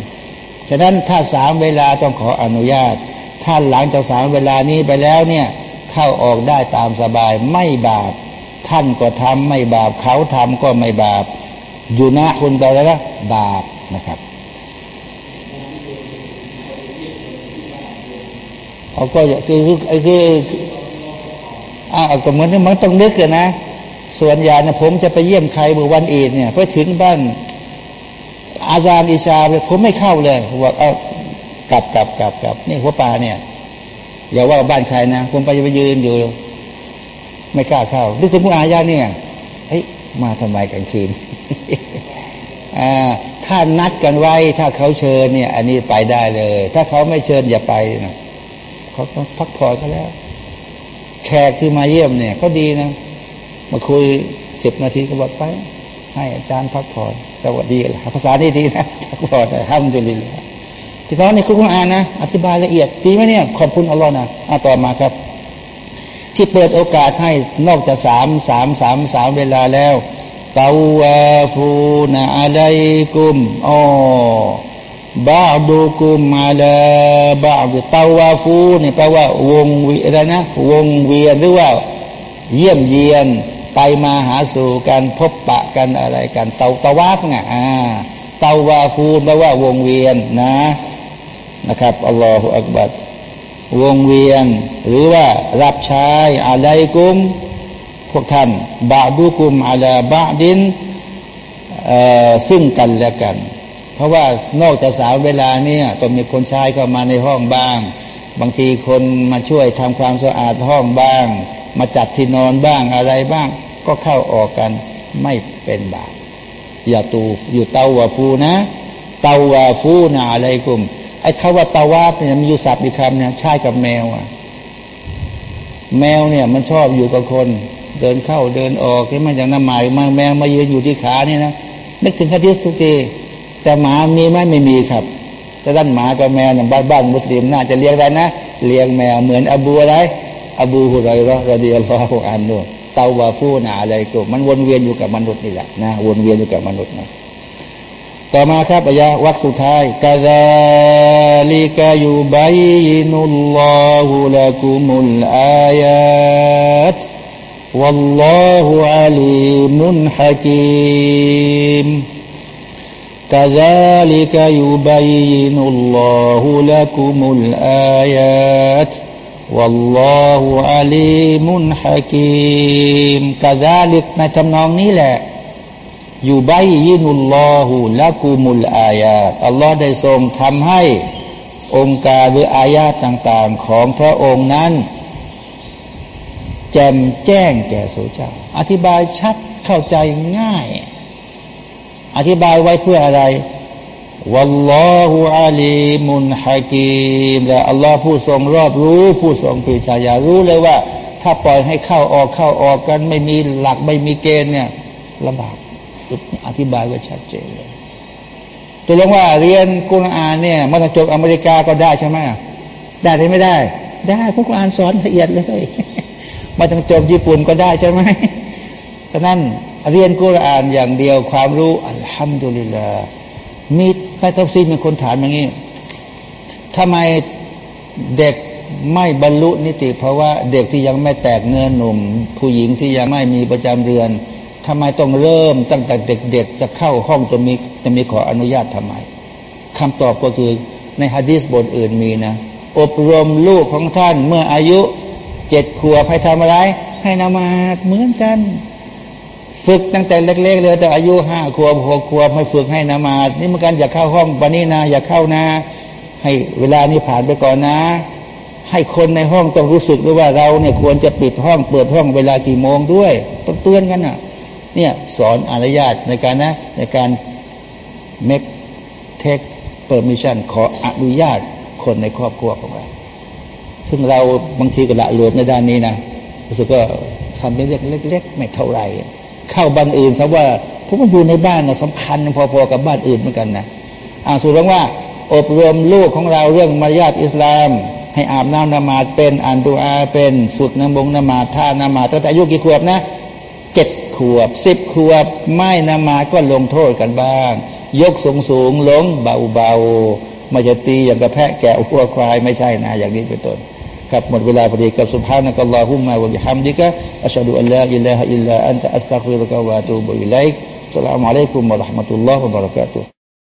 ฉะนั้นถ้าสามเวลาต้องขออนุญาต ถ้าหลังจากสามเวลานี้ไปแล้วเนี่ยเข้าออกได้ตามสบายไม่บาป ท่านก็ทำไม่บาป เขาทำก็ไม่บาป อยู่นะคุณไปแล้วนะบาปนะครับเขาก็คือคืออ่าก็เหมือนมันต้องนึกกันนะ ส่วนใหญ่นะผมจะไปเยี่ยมใครเมื่อวันอีดเนี่ยพอถึงบ้านอาจารย์อิชาเลยผมไม่เข้าเลยบอกเอา กลับกลับกลับกลับนี่หัวปลาเนี่ยอย่าว่าบ้านใครนะผมไปจะไปยืนอยู่ ไม่กล้าเข้านึกถึงผู้อาญาเนี่ยเฮ้ยมาทำไมกลางคืนอ่าถ้านัดกันไว้ ถ้าเขาเชิญเนี่ย อันนี้ไปได้เลย ถ้าเขาไม่เชิญอย่าไปนะเขาต้องพักผ่อนก็แล้ว แขกที่มาเยี่ยมเนี่ยเขาดีนะมาคุยสิบนาทีก็บอกไป ให้อาจารย์พักผ่อนสวัสดีภาษานี่ดีนะพักผ่อนห้ามจุลิน พี่น้องในคุกอ่านนะ อธิบายละเอียดดีไหมเนี่ย ขอบคุณอัลลอฮ์นะอะต่อมาครับ ที่เปิดโอกาสให้นอกจากสามสามสามสามเวลาแล้วตาวาฟูนะอะไรกุมอ๋อบาดูกุมมาลาบาดูตาวาฟูนี่แปลว่าวงเวียนนะวงเวียนหรือว่า เยี่ยมเยียนไปมาหาสู่กันพบปะกันอะไรกันเตาตาวาฟไงอ่าเตาวาฟูแปลว่าวงเวียนนะ นะครับอัลลอฮฺอักบัดวงเวียน หรือว่ารับใช้อะไรกุม พวกท่าน บาดูกุมอาลาบาดินซึ่งกันและกัน เพราะว่านอกจากสาวเวลาเนี่ยต้องมีคนใช้เข้ามาในห้องบ้าง บางทีคนมาช่วยทำความสะอาดห้องบ้าง มาจัดที่นอนบ้างอะไรบ้าง ก็เข้าออกกันไม่เป็นบาปอย่าตูอยู่เตาวาฟูนะเตาวาฟูนะอะไรกุม ไอ้คาว่าตาวาฟเนี่ยมีอยู่ศัพท์อีกคำเนี่ยใช่กับแมวอะ แมวเนี่ย มันชอบอยู่กับคน เดินเข้าเดินออกที่มันอย่างน้ำหมายมาแมวมายืนอยู่ที่ขาเนี่ยนะนึกถึงฮะดิษทุกทีแต่หมามีไหมไม่มีครับจะด้านหมากับแมวเนี่ยบ้านบ้านมุสลิมน่าจะเลี้ยงได้นะเลี้ยงแมวเหมือนอบูอะไรอบูฮุไรรอรดีอัลลอฮฺอันนู่นเตาวาฟูนาอะไรก็มันวนเวียนอยู่กับมนุษย์นี่แหละนะวนเวียนอยู่กับมนุษย์นะ ต่อมาครับอายะวักสุดท้ายกาซาลิกายูบัยนุลลอฮุลกุมุลอายัตวัลลอฮุอาลีมุนฮะกิมกาซาลิกายูบัยนุลลอฮุลกุมุลอายัตวัลลอฮุอาลีมุนฮะกิมกาซาลิกในทำนองนี้แหละ ยู่ใบยินุลลอฮูละกูมุลอายาอัลลอฮ์ได้ทรงทำให้องค์การหรืออายาต่างๆ ของพระองค์นั้น แจ่มแจ้งแก่สู่เจ้า อธิบายชัดเข้าใจง่าย อธิบายไว้เพื่ออะไรวัลลอฮุอาลีมุนฮะกีมและอัลลอฮ์ผู้ทรงรอบรู้ ผู้ทรงปีชายารู้เลยว่า ถ้าปล่อยให้เข้าออกเข้าออกกัน ไม่มีหลักไม่มีเกณฑ์เนี่ยลำบาก อธิบายไว้ชัดเจนเลยตัวลงว่าเรียนกุรอานเนี่ยมาจบอเมริกาก็ได้ใช่ไหมได้หรือไม่ได้ ได้พวกกุรอานสอนละเอียดเลยมาต้องจบญี่ปุ่นก็ได้ใช่ไหมฉะนั้นเรียนกุรอานอย่างเดียวความรู้อัลฮัมดุลิลลาห์มีใครทักซีมีคนถามอย่างนี้ทำไมเด็กไม่บรรลุนิติเพราะว่าเด็กที่ยังไม่แตกเนื้อหนุ่ม ผู้หญิงที่ยังไม่มีประจำเดือน ทำไมต้องเริ่มตั้งแต่เด็กๆ จะเข้าห้องจะมีจะมีขออนุญาตทำไมคำตอบก็คือในฮะดีษบทอื่นมีนะ อบรมลูกของท่านเมื่ออายุเจ็ดขวบให้ทำอะไร ให้นามาเหมือนกัน ฝึกตั้งแต่เล็ก ๆ เลยแต่อายุห้าขวบหกขวบให้ฝึกให้นามานี่เหมือนกันอย่าเข้าห้องวันนี้นะอย่าเข้านะให้เวลานี้ผ่านไปก่อนนะ ให้คนในห้องต้องรู้สึกด้วยว่าเราเนี่ยควรจะปิดห้องเปิดห้องเวลากี่โมงด้วยต้องเตือนกันนะ่ะ เนี่ยสอนอนุญาตในการนะในการ make take permission ขออนุญาตคนในครอบครัวของเรา ซึ่งเราบางทีก็ละหลวมในด้านนี้นะรู้สึกก็ทำเป็นเล็กเล็ก ๆ ไม่เท่าไหร่ เข้าบ้านอื่นซะว่าผมว่าอยู่ในบ้านนะสำคัญพอๆกับบ้านอื่นเหมือนกันนะอ่าสุดลงว่า อบรมลูกของเราเรื่องมารยาทอิสลาม ให้อาบน้ำนมาดเป็นอ่านตัวอาเป็นฝึกนำบงนมาท่านมาตั้งแต่อายุกี่ขวบนะ ขวบสิบขวบไม่นมาก็ลงโทษกันบ้าง ยกสูงสูงลงเบาเบาไม่จะตีอย่างกระแพะแกะหัวควายไม่ใช่นะอย่างนี้เป็นต้นครับหมดเวลาพอดีกับสุภาพนักลอฮุมมาวะบิฮัมดิกะอัชฮะดุอัลลอฮฺอิลลาฮอิลลาอันตะอัสตัฆฟิรุกะวะตูบุอิลัยสลามุอะลัยกุมวะราะห์มะตุลลอฮ์วะบะเราะกาตุ